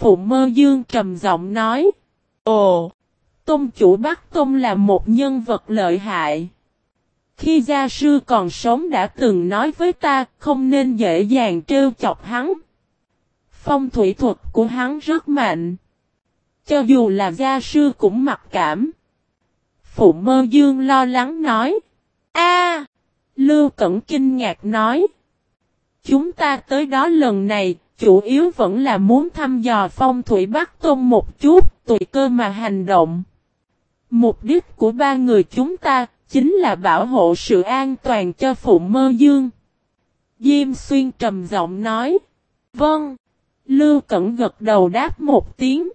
Phụ Mơ Dương trầm giọng nói. Ồ! Tôn chủ Bắc Tôn là một nhân vật lợi hại. Khi gia sư còn sống đã từng nói với ta không nên dễ dàng trêu chọc hắn. Phong thủy thuật của hắn rất mạnh. Cho dù là gia sư cũng mặc cảm. Phụ mơ dương lo lắng nói. a Lưu Cẩn kinh ngạc nói. Chúng ta tới đó lần này, chủ yếu vẫn là muốn thăm dò phong thủy Bắc Tôn một chút, tùy cơ mà hành động. Mục đích của ba người chúng ta, chính là bảo hộ sự an toàn cho Phụ Mơ Dương. Diêm Xuyên trầm giọng nói. Vâng. Lưu Cẩn gật đầu đáp một tiếng.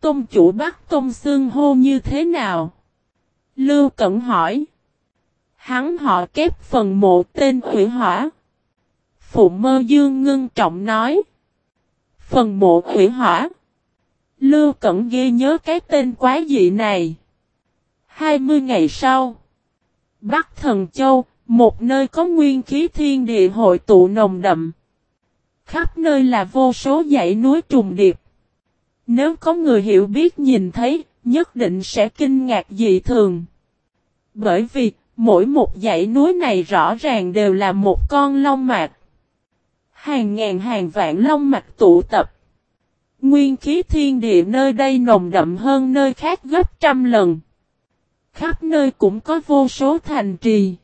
Tôn chủ bắc Tôn xương hô như thế nào? Lưu Cẩn hỏi. Hắn họ kép phần mộ tên hủy hỏa. Phụ mơ dương ngưng trọng nói. Phần mộ hủy hỏa. Lưu Cẩn ghi nhớ cái tên quái dị này. 20 ngày sau. Bắc Thần Châu, một nơi có nguyên khí thiên địa hội tụ nồng đậm. Khắp nơi là vô số dãy núi trùng điệp. Nếu có người hiểu biết nhìn thấy, nhất định sẽ kinh ngạc dị thường. Bởi vì, mỗi một dãy núi này rõ ràng đều là một con long mạch. Hàng ngàn hàng vạn long mạch tụ tập. Nguyên khí thiên địa nơi đây nồng đậm hơn nơi khác gấp trăm lần. Khắp nơi cũng có vô số thành trì.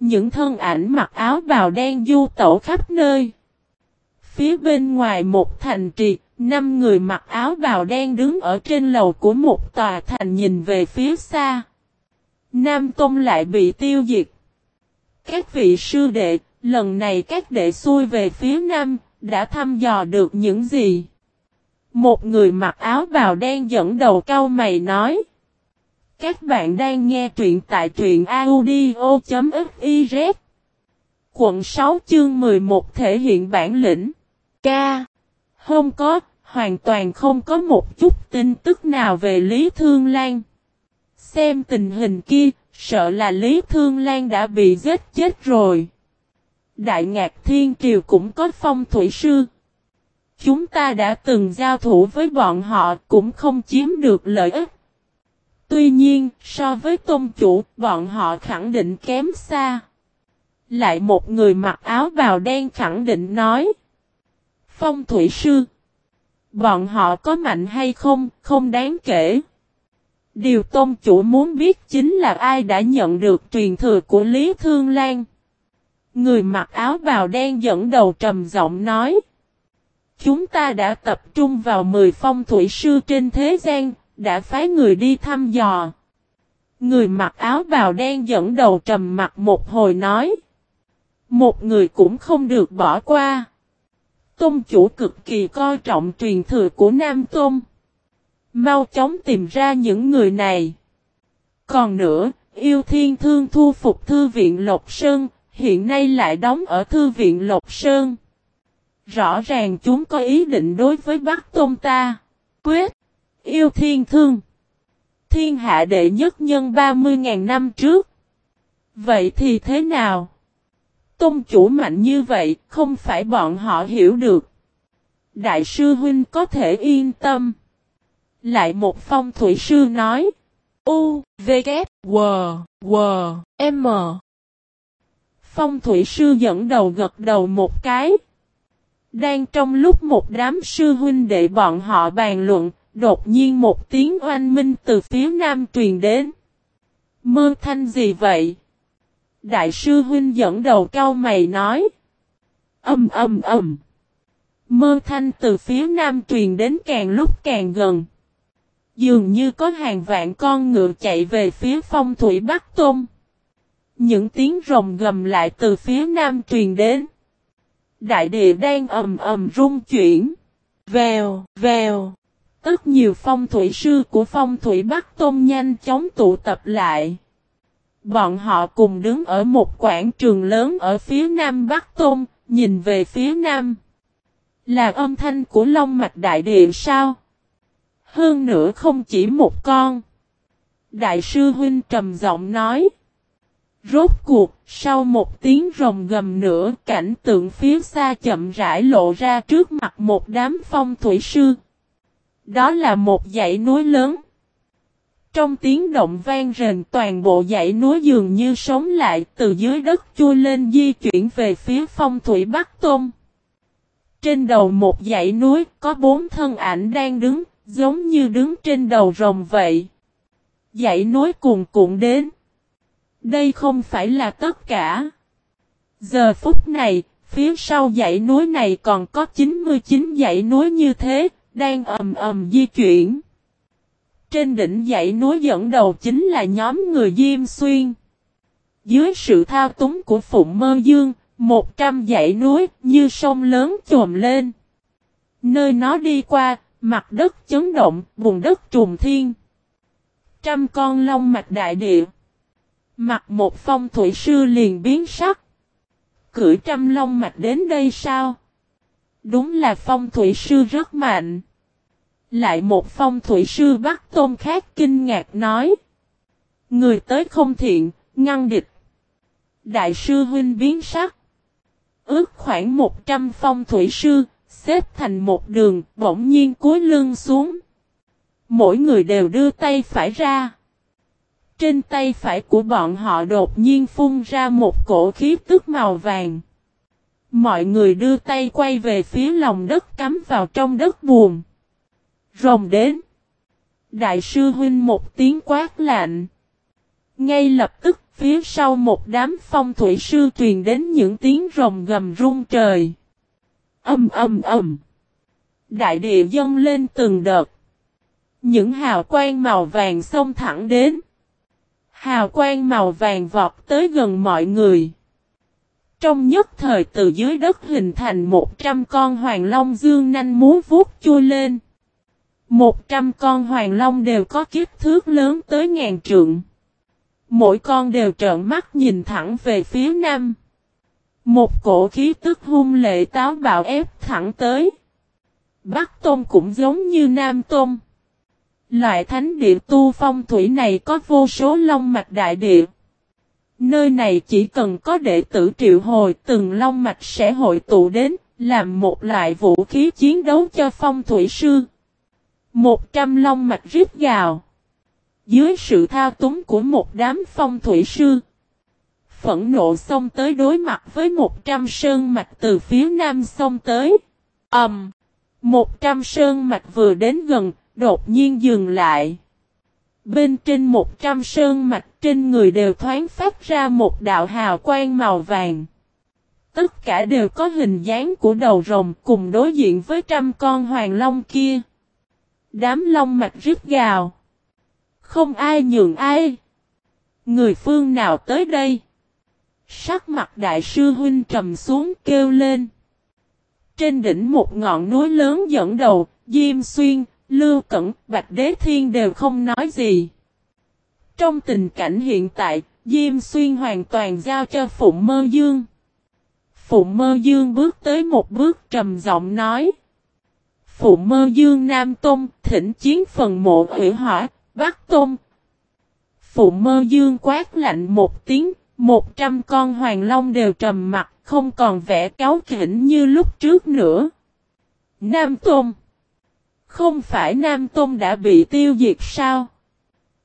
Những thân ảnh mặc áo bào đen du tẩu khắp nơi. Phía bên ngoài một thành trì, năm người mặc áo bào đen đứng ở trên lầu của một tòa thành nhìn về phía xa. Nam Tông lại bị tiêu diệt. Các vị sư đệ, lần này các đệ xuôi về phía Nam, đã thăm dò được những gì? Một người mặc áo bào đen dẫn đầu cao mày nói. Các bạn đang nghe truyện tại truyện audio.fiz Quận 6 chương 11 thể hiện bản lĩnh. Ca. Không có, hoàn toàn không có một chút tin tức nào về Lý Thương Lan. Xem tình hình kia, sợ là Lý Thương Lan đã bị giết chết rồi. Đại Ngạc Thiên kiều cũng có phong thủy sư. Chúng ta đã từng giao thủ với bọn họ cũng không chiếm được lợi ích. Tuy nhiên, so với tôn chủ, bọn họ khẳng định kém xa. Lại một người mặc áo bào đen khẳng định nói. Phong thủy sư. Bọn họ có mạnh hay không, không đáng kể. Điều tôn chủ muốn biết chính là ai đã nhận được truyền thừa của Lý Thương Lan. Người mặc áo bào đen dẫn đầu trầm giọng nói. Chúng ta đã tập trung vào 10 phong thủy sư trên thế gian, đã phái người đi thăm dò. Người mặc áo bào đen dẫn đầu trầm mặt một hồi nói. Một người cũng không được bỏ qua. Tôn chủ cực kỳ coi trọng truyền thừa của Nam Tôn. Mau chóng tìm ra những người này. Còn nữa, yêu thiên thương thu phục thư viện Lộc Sơn, hiện nay lại đóng ở thư viện Lộc Sơn. Rõ ràng chúng có ý định đối với Bắc Tôn ta. Quyết! Yêu thiên thương! Thiên hạ đệ nhất nhân 30.000 năm trước. Vậy thì thế nào? Tôn chủ mạnh như vậy, không phải bọn họ hiểu được. Đại sư huynh có thể yên tâm. Lại một phong thủy sư nói. U, V, K, W, W, M. Phong thủy sư dẫn đầu gật đầu một cái. Đang trong lúc một đám sư huynh đệ bọn họ bàn luận, đột nhiên một tiếng oanh minh từ phía nam truyền đến. Mơ thanh gì vậy? Đại sư huynh dẫn đầu cao mày nói. Âm âm âm. Mơ thanh từ phía nam truyền đến càng lúc càng gần. Dường như có hàng vạn con ngựa chạy về phía phong thủy Bắc Tôn. Những tiếng rồng gầm lại từ phía nam truyền đến. Đại địa đang ầm ầm rung chuyển. Vèo, vèo. Tất nhiều phong thủy sư của phong thủy Bắc Tôn nhanh chóng tụ tập lại. Bọn họ cùng đứng ở một quảng trường lớn ở phía nam Bắc Tôn, nhìn về phía nam. Là âm thanh của Long Mạch Đại Địa sao? Hơn nữa không chỉ một con. Đại sư Huynh trầm giọng nói. Rốt cuộc, sau một tiếng rồng gầm nữa, cảnh tượng phía xa chậm rãi lộ ra trước mặt một đám phong thủy sư. Đó là một dãy núi lớn. Trong tiếng động vang rền toàn bộ dãy núi dường như sống lại từ dưới đất chui lên di chuyển về phía phong thủy Bắc Tôn. Trên đầu một dãy núi có bốn thân ảnh đang đứng, giống như đứng trên đầu rồng vậy. Dãy núi cuồn cuộn đến. Đây không phải là tất cả. Giờ phút này, phía sau dãy núi này còn có 99 dãy núi như thế, đang ầm ầm di chuyển. Trên đỉnh dãy núi dẫn đầu chính là nhóm người Diêm Xuyên. Dưới sự thao túng của Phụng Mơ Dương, một trăm dãy núi như sông lớn trồm lên. Nơi nó đi qua, mặt đất chấn động, vùng đất trùng thiên. Trăm con long mạch đại địa. Mặt một phong thủy sư liền biến sắc. cửi trăm long mạch đến đây sao? Đúng là phong thủy sư rất mạnh. Lại một phong thủy sư bắt Tôn khác kinh ngạc nói. Người tới không thiện, ngăn địch. Đại sư huynh biến sắc. Ước khoảng 100 phong thủy sư, xếp thành một đường, bỗng nhiên cúi lưng xuống. Mỗi người đều đưa tay phải ra. Trên tay phải của bọn họ đột nhiên phun ra một cổ khí tức màu vàng. Mọi người đưa tay quay về phía lòng đất cắm vào trong đất buồn. Rồng đến. Đại sư huynh một tiếng quát lạnh. Ngay lập tức, phía sau một đám phong thủy sư truyền đến những tiếng rồng gầm rung trời. Âm âm âm. Đại địa dâng lên từng đợt. Những hào quang màu vàng xông thẳng đến. Hào quang màu vàng vọt tới gần mọi người. Trong nhất thời từ dưới đất hình thành một trăm con hoàng long dương nanh muốn vuốt chui lên. Một trăm con hoàng long đều có kích thước lớn tới ngàn trượng. Mỗi con đều trợn mắt nhìn thẳng về phía nam. Một cổ khí tức hung lệ táo bạo ép thẳng tới. Bắc Tôn cũng giống như Nam Tôn. Loại thánh địa tu phong thủy này có vô số long mạch đại địa. Nơi này chỉ cần có đệ tử triệu hồi từng long mạch sẽ hội tụ đến, làm một loại vũ khí chiến đấu cho phong thủy sư. Một trăm long mạch rít gào. Dưới sự thao túng của một đám phong thủy sư. Phẫn nộ xông tới đối mặt với một trăm sơn mạch từ phía nam xông tới. ầm Um, một trăm sơn mạch vừa đến gần, đột nhiên dừng lại. Bên trên một trăm sơn mạch trên người đều thoáng phát ra một đạo hào quang màu vàng. Tất cả đều có hình dáng của đầu rồng cùng đối diện với trăm con hoàng long kia. Đám long mạch rít gào. Không ai nhường ai. Người phương nào tới đây? Sắc mặt đại sư huynh trầm xuống kêu lên. Trên đỉnh một ngọn núi lớn dẫn đầu, Diêm Xuyên, Lưu Cẩn, Bạch Đế Thiên đều không nói gì. Trong tình cảnh hiện tại, Diêm Xuyên hoàn toàn giao cho Phụng Mơ Dương. Phụng Mơ Dương bước tới một bước trầm giọng nói. Phụng Mơ Dương Nam Tôn, thỉnh chiến phần mộ hủy hỏa, Bắc Tôn. Phụng Mơ Dương quát lạnh một tiếng, một trăm con hoàng long đều trầm mặt, không còn vẻ cáo kỉnh như lúc trước nữa. Nam Tôn. Không phải Nam Tôn đã bị tiêu diệt sao?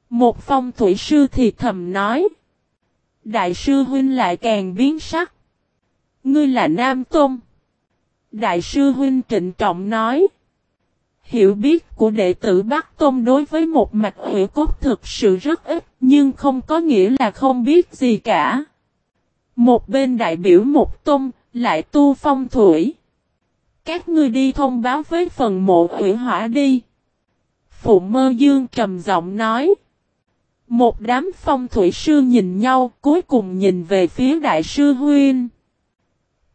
Một phong thủy sư thì thầm nói. Đại sư huynh lại càng biến sắc. Ngươi là Nam Tôn. Đại sư huynh trịnh trọng nói. Hiểu biết của đệ tử Bắc Tôn đối với một mạch hủy cốt thực sự rất ít, nhưng không có nghĩa là không biết gì cả. Một bên đại biểu một tôn, lại tu phong thủy. Các ngươi đi thông báo với phần mộ hủy hỏa đi. Phụ mơ dương trầm giọng nói. Một đám phong thủy sư nhìn nhau, cuối cùng nhìn về phía đại sư Huynh.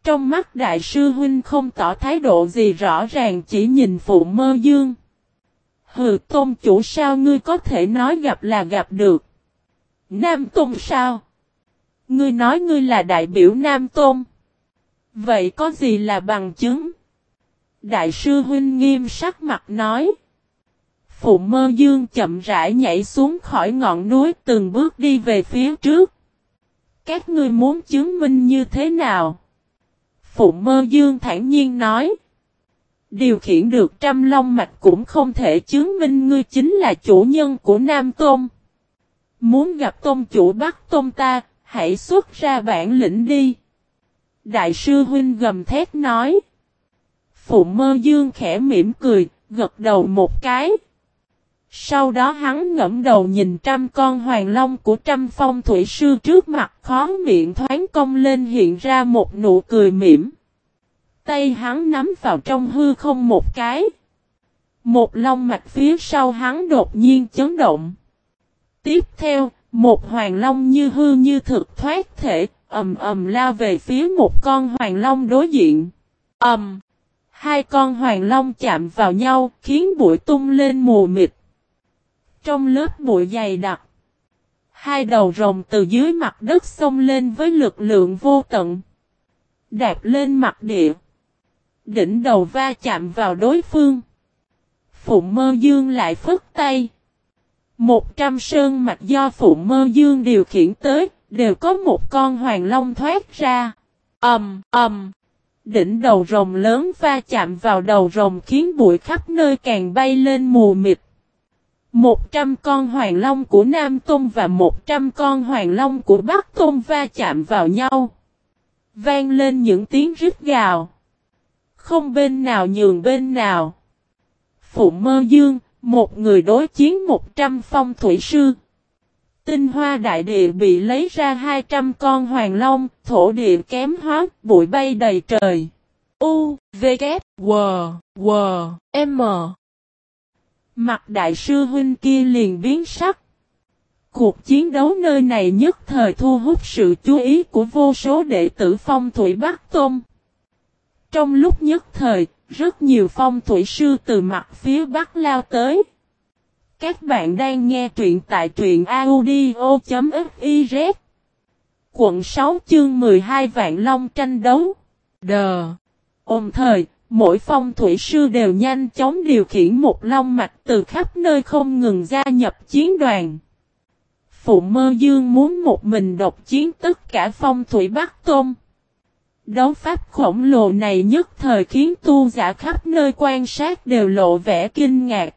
Trong mắt đại sư Huynh không tỏ thái độ gì rõ ràng chỉ nhìn phụ mơ dương. Hừ tôn chủ sao ngươi có thể nói gặp là gặp được. Nam tôn sao? Ngươi nói ngươi là đại biểu Nam tôn. Vậy có gì là bằng chứng? Đại sư huynh nghiêm sắc mặt nói. Phụ mơ dương chậm rãi nhảy xuống khỏi ngọn núi từng bước đi về phía trước. Các ngươi muốn chứng minh như thế nào? Phụ mơ dương thản nhiên nói. Điều khiển được trăm long mạch cũng không thể chứng minh ngươi chính là chủ nhân của Nam Tôn. Muốn gặp tôn chủ bắt tôn ta, hãy xuất ra bản lĩnh đi. Đại sư huynh gầm thét nói. Phụ mơ dương khẽ mỉm cười, gật đầu một cái. Sau đó hắn ngẫm đầu nhìn trăm con hoàng long của trăm phong thủy sư trước mặt khó miệng thoáng công lên hiện ra một nụ cười mỉm. Tay hắn nắm vào trong hư không một cái. Một long mạch phía sau hắn đột nhiên chấn động. Tiếp theo, một hoàng long như hư như thực thoát thể, ầm ầm lao về phía một con hoàng long đối diện. Ầm! Hai con hoàng long chạm vào nhau, khiến bụi tung lên mù mịt. Trong lớp bụi dày đặc, hai đầu rồng từ dưới mặt đất xông lên với lực lượng vô tận. Đạp lên mặt địa. Đỉnh đầu va chạm vào đối phương. Phụng mơ dương lại phất tay. Một trăm sơn mạch do Phụ Mơ Dương điều khiển tới, đều có một con hoàng long thoát ra. Ầm, ầm. Đỉnh đầu rồng lớn va chạm vào đầu rồng khiến bụi khắp nơi càng bay lên mù mịt. Một trăm con hoàng long của Nam Tôn và một trăm con hoàng long của Bắc Tôn va chạm vào nhau. Vang lên những tiếng rít gào. Không bên nào nhường bên nào. Phụ mơ dương, một người đối chiến 100 phong thủy sư. Tinh hoa đại địa bị lấy ra 200 con hoàng long, thổ địa kém hóa, bụi bay đầy trời. U, V, K, W, W, M. Mặt đại sư huynh kia liền biến sắc. Cuộc chiến đấu nơi này nhất thời thu hút sự chú ý của vô số đệ tử phong thủy Bắc Tôn. Trong lúc nhất thời, rất nhiều phong thủy sư từ mặt phía bắc lao tới. Các bạn đang nghe truyện tại truyện audio.fiz Quận 6 chương 12 Vạn Long tranh đấu Đờ Ôm thời, mỗi phong thủy sư đều nhanh chóng điều khiển một long mạch từ khắp nơi không ngừng gia nhập chiến đoàn. Phụ mơ dương muốn một mình độc chiến tất cả phong thủy Bắc Tôn. Đấu pháp khổng lồ này nhất thời khiến tu giả khắp nơi quan sát đều lộ vẻ kinh ngạc.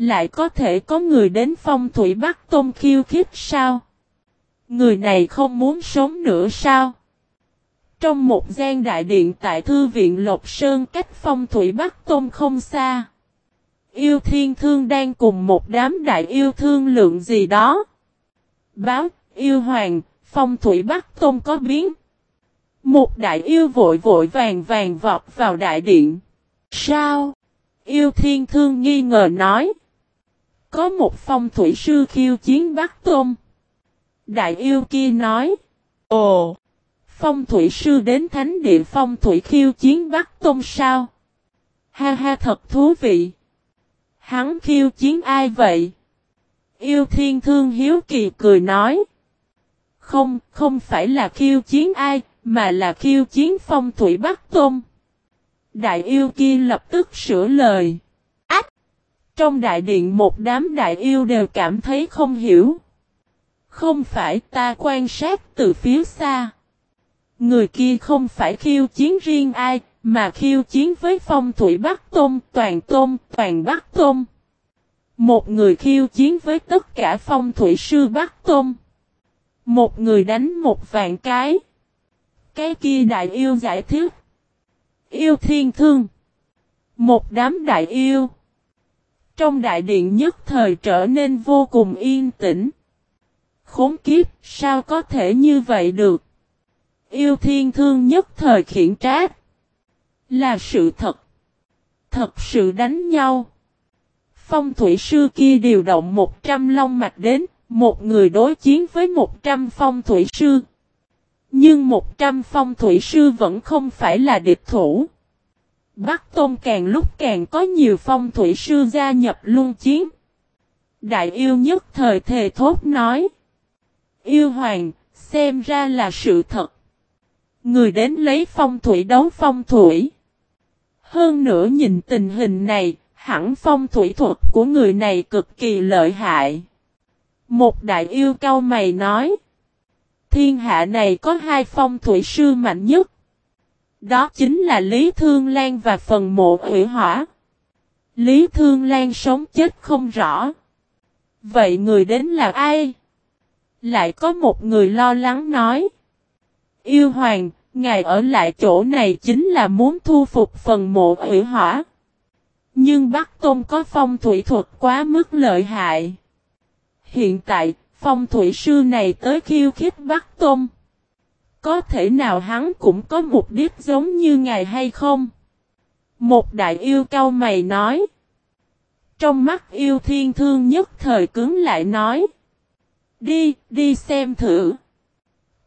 Lại có thể có người đến phong thủy Bắc Tôn khiêu khích sao? Người này không muốn sống nữa sao? Trong một gian đại điện tại thư viện Lộc Sơn cách phong thủy Bắc Tôn không xa. Yêu thiên thương đang cùng một đám đại yêu thương lượng gì đó. Báo, yêu hoàng, phong thủy Bắc Tôn có biến. Một đại yêu vội vội vàng vàng vọt vào đại điện. Sao? Yêu thiên thương nghi ngờ nói. Có một phong thủy sư khiêu chiến Bắc Tôn. Đại yêu kia nói. Ồ! Phong thủy sư đến thánh địa phong thủy khiêu chiến Bắc Tôn sao? Ha ha thật thú vị. Hắn khiêu chiến ai vậy? Yêu thiên thương hiếu kỳ cười nói. Không, không phải là khiêu chiến ai, mà là khiêu chiến phong thủy Bắc Tôn. Đại yêu kia lập tức sửa lời. Trong đại điện một đám đại yêu đều cảm thấy không hiểu. Không phải ta quan sát từ phía xa. Người kia không phải khiêu chiến riêng ai, mà khiêu chiến với phong thủy Bắc Tôn, toàn tôn, toàn Bắc Tôn. Một người khiêu chiến với tất cả phong thủy sư Bắc Tôn. Một người đánh một vạn cái. Cái kia đại yêu giải thích. Yêu thiên thương. Một đám đại yêu. Trong đại điện nhất thời trở nên vô cùng yên tĩnh. Khốn kiếp, sao có thể như vậy được? Yêu thiên thương nhất thời khiển trách. Là sự thật. Thật sự đánh nhau. Phong thủy sư kia điều động 100 long mạch đến, một người đối chiến với 100 phong thủy sư. Nhưng 100 phong thủy sư vẫn không phải là địch thủ. Bắc Tôn càng lúc càng có nhiều phong thủy sư gia nhập luân chiến. Đại yêu nhất thời thề thốt nói. Yêu hoàng, xem ra là sự thật. Người đến lấy phong thủy đấu phong thủy. Hơn nữa nhìn tình hình này, hẳn phong thủy thuật của người này cực kỳ lợi hại. Một đại yêu cao mày nói. Thiên hạ này có hai phong thủy sư mạnh nhất. Đó chính là Lý Thương Lan và phần mộ hủy hỏa. Lý Thương Lan sống chết không rõ. Vậy người đến là ai? Lại có một người lo lắng nói. Yêu hoàng, ngài ở lại chỗ này chính là muốn thu phục phần mộ hủy hỏa. Nhưng Bắc Tôn có phong thủy thuật quá mức lợi hại. Hiện tại, phong thủy sư này tới khiêu khích Bắc Tôn. Có thể nào hắn cũng có mục đích giống như ngài hay không? Một đại yêu cao mày nói. Trong mắt yêu thiên thương nhất thời cứng lại nói. Đi, đi xem thử.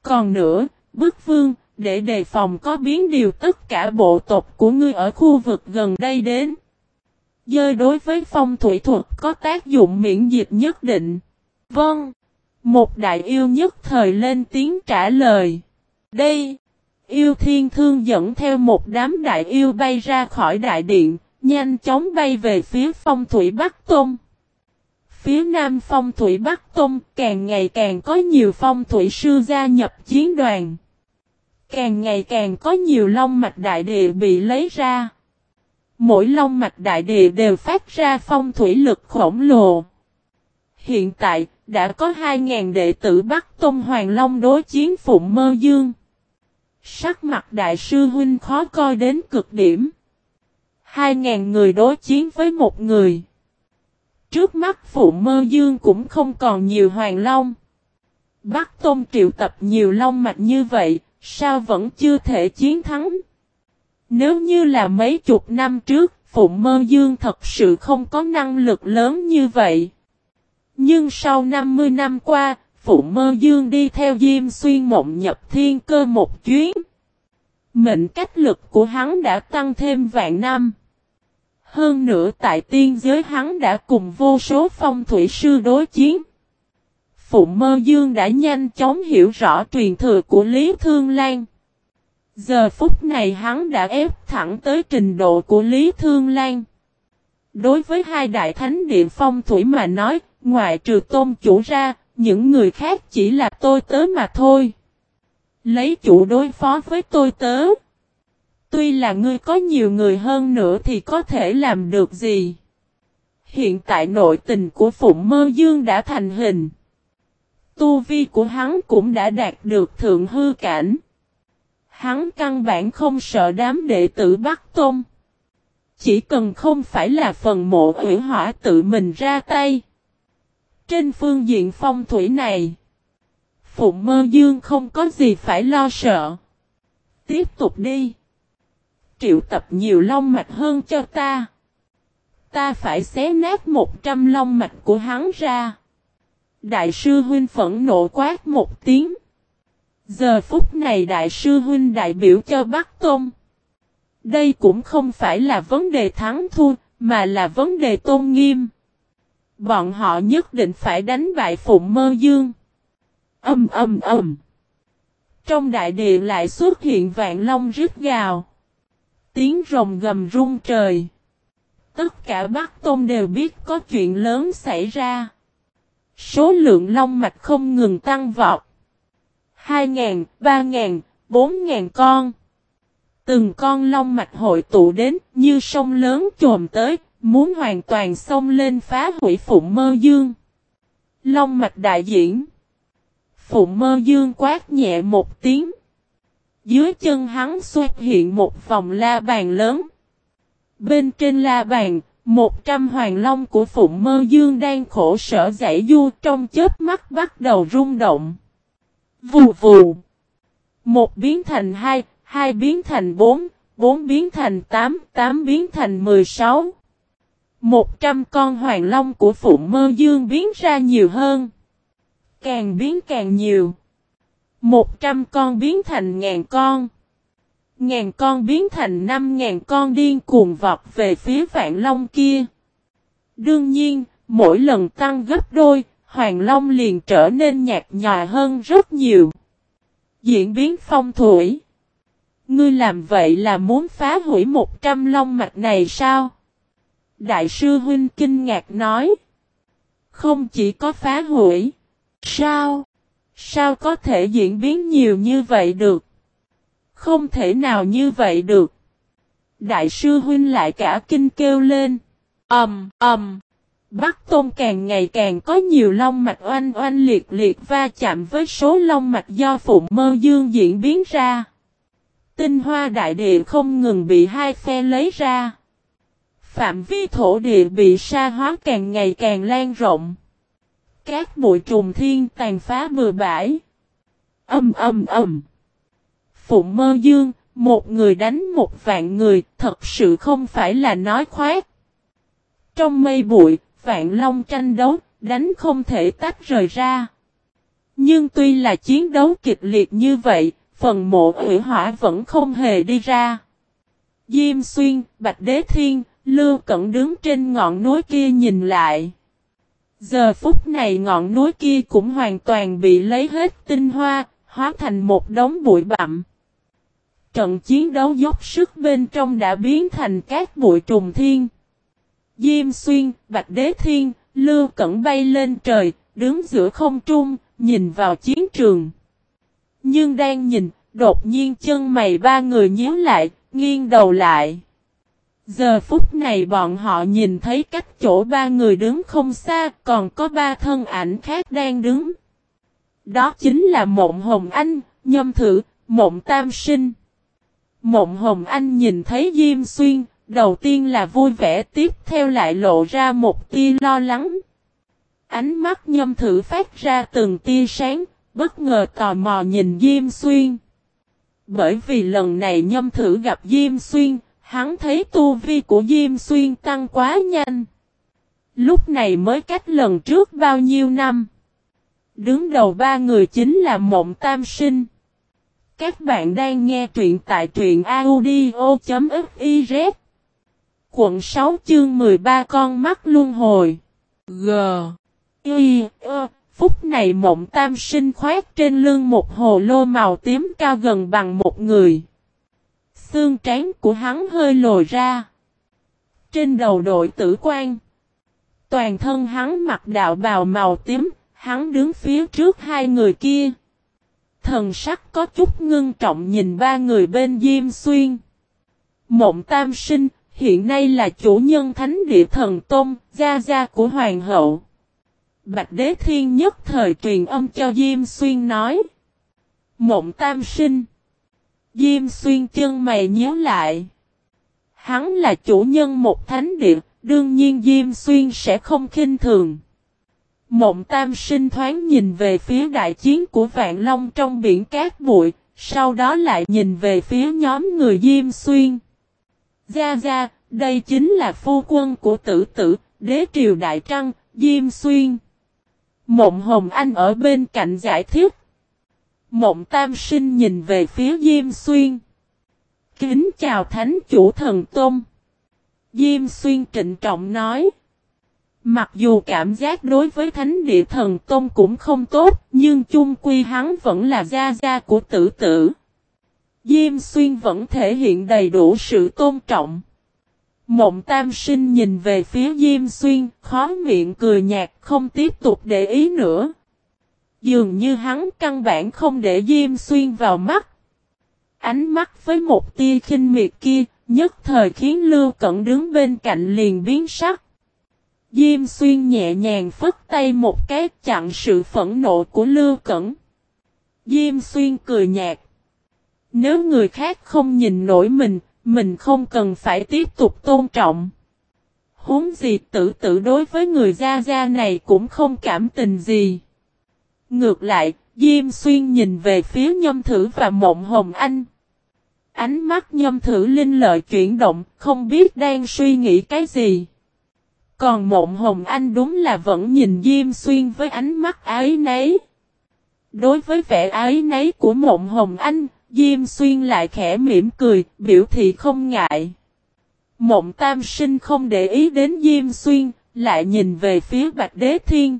Còn nữa, bức vương, để đề phòng có biến điều tất cả bộ tộc của ngươi ở khu vực gần đây đến. Dơi đối với phong thủy thuật có tác dụng miễn dịch nhất định. Vâng. Một đại yêu nhất thời lên tiếng trả lời. Đây. Yêu thiên thương dẫn theo một đám đại yêu bay ra khỏi đại điện, nhanh chóng bay về phía phong thủy Bắc Tôn. Phía nam phong thủy Bắc Tôn càng ngày càng có nhiều phong thủy sư gia nhập chiến đoàn. Càng ngày càng có nhiều long mạch đại địa bị lấy ra. Mỗi long mạch đại địa đều phát ra phong thủy lực khổng lồ. Hiện tại, đã có 2.000 đệ tử Bắc Tôn Hoàng Long đối chiến Phụng Mơ Dương. Sắc mặt đại sư huynh khó coi đến cực điểm. 2.000 người đối chiến với một người. Trước mắt phụ Mơ Dương cũng không còn nhiều Hoàng Long. Bắc Tôn triệu tập nhiều long mạch như vậy, sao vẫn chưa thể chiến thắng? Nếu như là mấy chục năm trước, phụ Mơ Dương thật sự không có năng lực lớn như vậy. Nhưng sau 50 năm qua, Phụ Mơ Dương đi theo Diêm Xuyên Mộng nhập thiên cơ một chuyến. Mệnh cách lực của hắn đã tăng thêm vạn năm. Hơn nữa tại tiên giới hắn đã cùng vô số phong thủy sư đối chiến. phụ Mơ Dương đã nhanh chóng hiểu rõ truyền thừa của Lý Thương Lan. Giờ phút này hắn đã ép thẳng tới trình độ của Lý Thương Lan. Đối với hai đại thánh điện phong thủy mà nói, ngoại trừ tôn chủ ra, những người khác chỉ là tôi tớ mà thôi. Lấy chủ đối phó với tôi tớ. Tuy là ngươi có nhiều người hơn nữa thì có thể làm được gì. Hiện tại nội tình của Phụng Mơ Dương đã thành hình. Tu vi của hắn cũng đã đạt được thượng hư cảnh. Hắn căn bản không sợ đám đệ tử Bắc Tôn. Chỉ cần không phải là phần mộ hủy hỏa tự mình ra tay. Trên phương diện phong thủy này, Phụng Mơ Dương không có gì phải lo sợ. Tiếp tục đi. Triệu tập nhiều long mạch hơn cho ta. Ta phải xé nát một trăm long mạch của hắn ra. Đại sư huynh phẫn nộ quát một tiếng. Giờ phút này đại sư huynh đại biểu cho Bắc Tôn. Đây cũng không phải là vấn đề thắng thua, mà là vấn đề tôn nghiêm. Bọn họ nhất định phải đánh bại Phụng Mơ Dương. Âm âm âm. Trong đại địa lại xuất hiện vạn long rít gào. Tiếng rồng gầm rung trời. Tất cả Bắc Tôn đều biết có chuyện lớn xảy ra. Số lượng long mạch không ngừng tăng vọt. 2.000, 3.000, 4.000 con. Từng con long mạch hội tụ đến như sông lớn trồm tới, muốn hoàn toàn xông lên phá hủy Phụng Mơ Dương. Long mạch đại diễn. Phụng Mơ Dương quát nhẹ một tiếng. Dưới chân hắn xuất hiện một vòng la bàn lớn. Bên trên la bàn, một trăm hoàng long của Phụng Mơ Dương đang khổ sở giải du trong chết mắt bắt đầu rung động. Vù vù. Một biến thành hai, hai biến thành bốn, bốn biến thành tám, tám biến thành mười sáu. Một trăm con hoàng long của phụ Mơ Dương biến ra nhiều hơn. Càng biến càng nhiều. Một trăm con biến thành ngàn con. Ngàn con biến thành năm ngàn con điên cuồng vọt về phía vạn long kia. Đương nhiên, mỗi lần tăng gấp đôi, hoàng long liền trở nên nhạt nhòa hơn rất nhiều. Diễn biến phong thủy. Ngươi làm vậy là muốn phá hủy một trăm long mạch này sao? Đại sư Huynh kinh ngạc nói. Không chỉ có phá hủy. Sao? Sao có thể diễn biến nhiều như vậy được? Không thể nào như vậy được. Đại sư huynh lại cả kinh kêu lên. Ầm, um, ầm. Um. Bắc Tôn càng ngày càng có nhiều long mạch oanh oanh liệt liệt va chạm với số long mạch do Phụng Mơ Dương diễn biến ra. Tinh hoa đại địa không ngừng bị hai phe lấy ra. Phạm vi thổ địa bị sa hóa càng ngày càng lan rộng. Các bụi trùng thiên tàn phá bừa bãi. Âm âm âm. Phụng Mơ Dương, một người đánh một vạn người, thật sự không phải là nói khoét. Trong mây bụi, vạn long tranh đấu, đánh không thể tách rời ra. Nhưng tuy là chiến đấu kịch liệt như vậy, phần mộ hủy hỏa vẫn không hề đi ra. Diêm xuyên, Bạch Đế Thiên, Lưu Cẩn đứng trên ngọn núi kia nhìn lại. Giờ phút này ngọn núi kia cũng hoàn toàn bị lấy hết tinh hoa, hóa thành một đống bụi bặm. Trận chiến đấu dốc sức bên trong đã biến thành các bụi trùng thiên. Diêm xuyên, Bạch Đế Thiên, Lưu Cẩn bay lên trời, đứng giữa không trung, nhìn vào chiến trường. Nhưng đang nhìn, đột nhiên chân mày ba người nhíu lại, nghiêng đầu lại. Giờ phút này bọn họ nhìn thấy cách chỗ ba người đứng không xa, còn có ba thân ảnh khác đang đứng. Đó chính là Mộng Hồng Anh, Nhâm Thử, Mộng Tam Sinh. Mộng Hồng Anh nhìn thấy Diêm Xuyên, đầu tiên là vui vẻ tiếp theo lại lộ ra một tia lo lắng. Ánh mắt Nhâm Thử phát ra từng tia sáng, bất ngờ tò mò nhìn Diêm Xuyên. Bởi vì lần này Nhâm Thử gặp Diêm Xuyên, Hắn thấy tu vi của Diêm Xuyên tăng quá nhanh. Lúc này mới cách lần trước bao nhiêu năm. Đứng đầu ba người chính là Mộng Tam Sinh. Các bạn đang nghe truyện tại truyện audio.fiz. Quận 6 chương 13 con mắt luân hồi. G. Y. E. Phút này mộng tam sinh khoét trên lưng một hồ lô màu tím cao gần bằng một người. Xương trán của hắn hơi lồi ra. Trên đầu đội tử quan. Toàn thân hắn mặc đạo bào màu tím, hắn đứng phía trước hai người kia. Thần sắc có chút ngưng trọng nhìn ba người bên Diêm Xuyên. Mộng Tam Sinh, hiện nay là chủ nhân thánh địa thần Tôn, gia gia của Hoàng hậu. Bạch Đế Thiên nhất thời truyền âm cho Diêm Xuyên nói. Mộng Tam Sinh. Diêm xuyên chân mày nhớ lại. Hắn là chủ nhân một thánh địa, đương nhiên Diêm xuyên sẽ không khinh thường. Mộng tam sinh thoáng nhìn về phía đại chiến của Vạn Long trong biển cát bụi, sau đó lại nhìn về phía nhóm người Diêm xuyên. Gia Gia, đây chính là phu quân của tử tử, đế triều đại trăng, Diêm xuyên. Mộng Hồng Anh ở bên cạnh giải thích. Mộng tam sinh nhìn về phía Diêm Xuyên. Kính chào thánh chủ thần Tôn. Diêm Xuyên trịnh trọng nói. Mặc dù cảm giác đối với thánh địa thần Tôn cũng không tốt, nhưng chung quy hắn vẫn là gia gia của tử tử. Diêm Xuyên vẫn thể hiện đầy đủ sự tôn trọng. Mộng Tam Sinh nhìn về phía Diêm Xuyên, khó miệng cười nhạt không tiếp tục để ý nữa. Dường như hắn căn bản không để Diêm Xuyên vào mắt. Ánh mắt với một tia khinh miệt kia, nhất thời khiến Lưu Cẩn đứng bên cạnh liền biến sắc. Diêm Xuyên nhẹ nhàng phất tay một cái chặn sự phẫn nộ của Lưu Cẩn. Diêm Xuyên cười nhạt. Nếu người khác không nhìn nổi mình, mình không cần phải tiếp tục tôn trọng. Huống gì tử tử đối với người gia gia này cũng không cảm tình gì. Ngược lại, Diêm Xuyên nhìn về phía nhâm thử và mộng hồng anh. Ánh mắt nhâm thử linh lợi chuyển động, không biết đang suy nghĩ cái gì. Còn mộng hồng anh đúng là vẫn nhìn Diêm Xuyên với ánh mắt ái nấy. Đối với vẻ ái nấy của mộng hồng anh, Diêm Xuyên lại khẽ mỉm cười, biểu thị không ngại. Mộng Tam Sinh không để ý đến Diêm Xuyên, lại nhìn về phía Bạch Đế Thiên.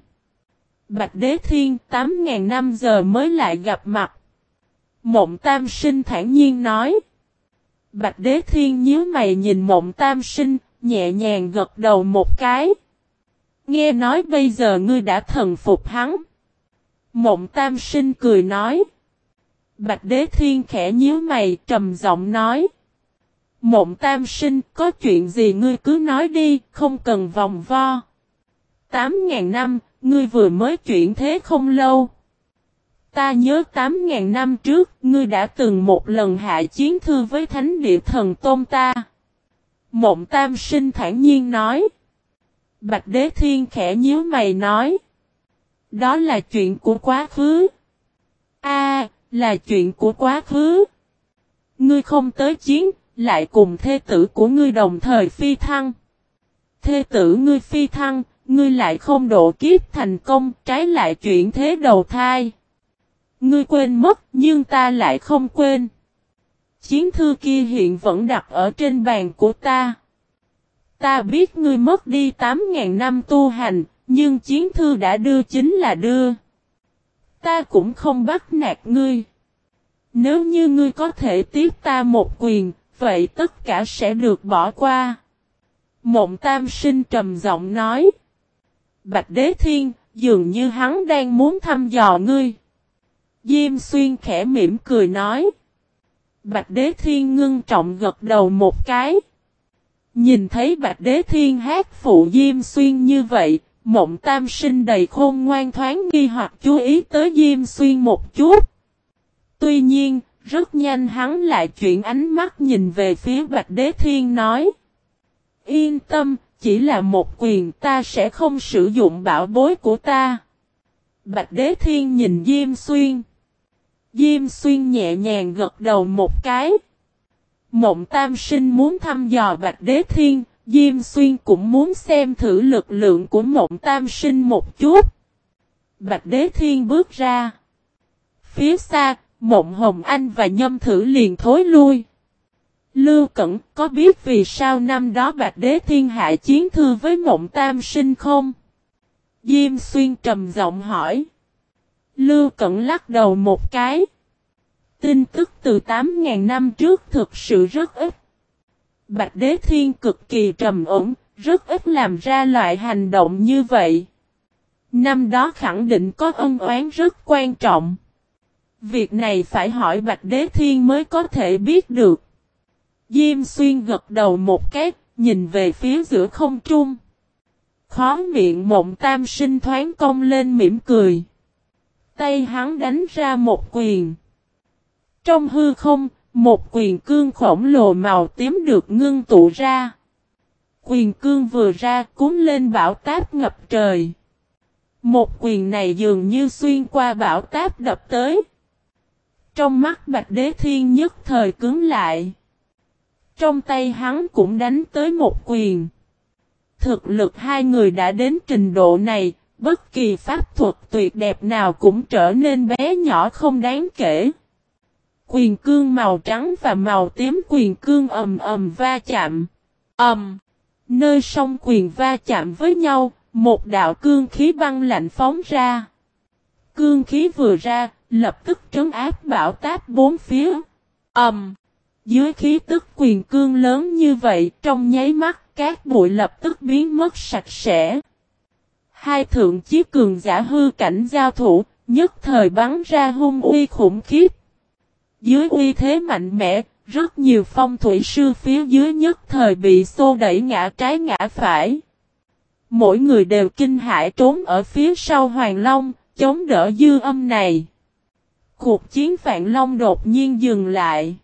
Bạch Đế Thiên 8.000 năm giờ mới lại gặp mặt. Mộng Tam Sinh thản nhiên nói. Bạch Đế Thiên nhíu mày nhìn Mộng Tam Sinh, nhẹ nhàng gật đầu một cái. Nghe nói bây giờ ngươi đã thần phục hắn. Mộng tam sinh cười nói. Bạch đế thiên khẽ nhíu mày trầm giọng nói. Mộng tam sinh có chuyện gì ngươi cứ nói đi, không cần vòng vo. Tám ngàn năm, ngươi vừa mới chuyển thế không lâu. Ta nhớ tám ngàn năm trước, ngươi đã từng một lần hạ chiến thư với thánh địa thần tôn ta. Mộng tam sinh thản nhiên nói. Bạch đế thiên khẽ nhíu mày nói. Đó là chuyện của quá khứ. A, là chuyện của quá khứ. Ngươi không tới chiến, lại cùng thê tử của ngươi đồng thời phi thăng. Thê tử ngươi phi thăng, ngươi lại không độ kiếp thành công, trái lại chuyện thế đầu thai. Ngươi quên mất, nhưng ta lại không quên. Chiến thư kia hiện vẫn đặt ở trên bàn của ta. Ta biết ngươi mất đi 8.000 năm tu hành, nhưng chiến thư đã đưa chính là đưa. Ta cũng không bắt nạt ngươi. Nếu như ngươi có thể tiếp ta một quyền, vậy tất cả sẽ được bỏ qua. Mộng tam sinh trầm giọng nói. Bạch đế thiên, dường như hắn đang muốn thăm dò ngươi. Diêm xuyên khẽ mỉm cười nói. Bạch đế thiên ngưng trọng gật đầu một cái. Nhìn thấy bạch đế thiên hát phụ Diêm xuyên như vậy, mộng tam sinh đầy khôn ngoan thoáng nghi hoặc chú ý tới Diêm xuyên một chút. Tuy nhiên, rất nhanh hắn lại chuyển ánh mắt nhìn về phía Bạch Đế Thiên nói. Yên tâm, chỉ là một quyền ta sẽ không sử dụng bảo bối của ta. Bạch Đế Thiên nhìn Diêm Xuyên. Diêm Xuyên nhẹ nhàng gật đầu một cái. Mộng Tam Sinh muốn thăm dò Bạch Đế Thiên, Diêm Xuyên cũng muốn xem thử lực lượng của Mộng Tam Sinh một chút. Bạch Đế Thiên bước ra. Phía xa, Mộng Hồng Anh và Nhâm Thử liền thối lui. Lưu Cẩn có biết vì sao năm đó Bạch Đế Thiên Hạ chiến thư với Mộng Tam Sinh không? Diêm Xuyên trầm giọng hỏi. Lưu Cẩn lắc đầu một cái. Tin tức từ 8.000 năm trước thực sự rất ít. Bạch Đế Thiên cực kỳ trầm ổn, rất ít làm ra loại hành động như vậy. Năm đó khẳng định có ân oán rất quan trọng. Việc này phải hỏi Bạch Đế Thiên mới có thể biết được. Diêm xuyên gật đầu một cái, nhìn về phía giữa không trung. Khó miệng mộng tam sinh thoáng công lên mỉm cười. Tay hắn đánh ra một quyền. Trong hư không, một quyền cương khổng lồ màu tím được ngưng tụ ra. Quyền cương vừa ra cúng lên bão táp ngập trời. Một quyền này dường như xuyên qua bão táp đập tới. Trong mắt Bạch Đế Thiên nhất thời cứng lại. Trong tay hắn cũng đánh tới một quyền. Thực lực hai người đã đến trình độ này, bất kỳ pháp thuật tuyệt đẹp nào cũng trở nên bé nhỏ không đáng kể. Quyền cương màu trắng và màu tím quyền cương ầm ầm va chạm. Ầm. Nơi song quyền va chạm với nhau, một đạo cương khí băng lạnh phóng ra. Cương khí vừa ra, lập tức trấn áp bão táp bốn phía. Ầm. Dưới khí tức quyền cương lớn như vậy, trong nháy mắt, các bụi lập tức biến mất sạch sẽ. Hai thượng chí cường giả hư cảnh giao thủ, nhất thời bắn ra hung uy khủng khiếp. Dưới uy thế mạnh mẽ, rất nhiều phong thủy sư phía dưới nhất thời bị xô đẩy ngã trái ngã phải. Mỗi người đều kinh hãi trốn ở phía sau Hoàng Long, chống đỡ dư âm này. Cuộc chiến Vạn Long đột nhiên dừng lại.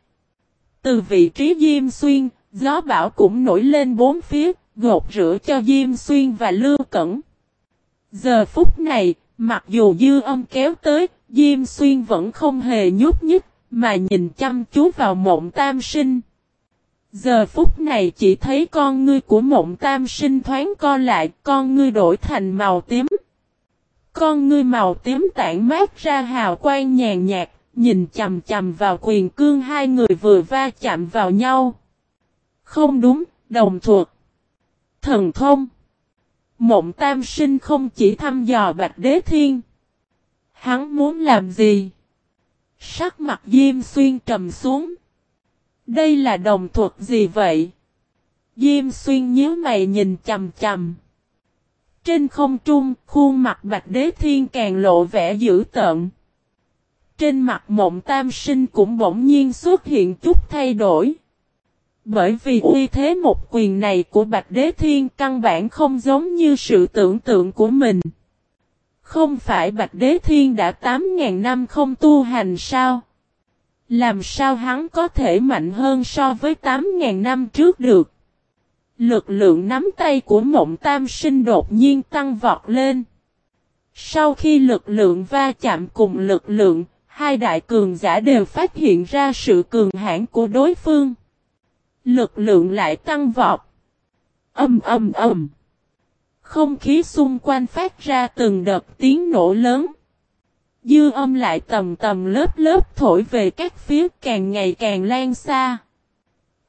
Từ vị trí Diêm Xuyên, gió bão cũng nổi lên bốn phía, gột rửa cho Diêm Xuyên và Lưu Cẩn. Giờ phút này, mặc dù dư âm kéo tới, Diêm Xuyên vẫn không hề nhúc nhích, mà nhìn chăm chú vào mộng tam sinh. Giờ phút này chỉ thấy con ngươi của mộng tam sinh thoáng co lại, con ngươi đổi thành màu tím. Con ngươi màu tím tản mát ra hào quang nhàn nhạt, nhìn chằm chằm vào quyền cương hai người vừa va chạm vào nhau. Không đúng, đồng thuộc. Thần thông. Mộng tam sinh không chỉ thăm dò Bạch Đế Thiên. Hắn muốn làm gì? Sắc mặt Diêm Xuyên trầm xuống. Đây là đồng thuật gì vậy? Diêm Xuyên nhíu mày nhìn chầm chầm. Trên không trung, khuôn mặt Bạch Đế Thiên càng lộ vẻ dữ tợn. Trên mặt mộng tam sinh cũng bỗng nhiên xuất hiện chút thay đổi. Bởi vì uy thế một quyền này của Bạch Đế Thiên căn bản không giống như sự tưởng tượng của mình. Không phải Bạch Đế Thiên đã 8.000 năm không tu hành sao? Làm sao hắn có thể mạnh hơn so với 8.000 năm trước được? Lực lượng nắm tay của mộng tam sinh đột nhiên tăng vọt lên. Sau khi lực lượng va chạm cùng lực lượng, hai đại cường giả đều phát hiện ra sự cường hãn của đối phương. Lực lượng lại tăng vọt. Âm âm âm. Không khí xung quanh phát ra từng đợt tiếng nổ lớn. Dư âm lại tầm tầm lớp lớp thổi về các phía càng ngày càng lan xa.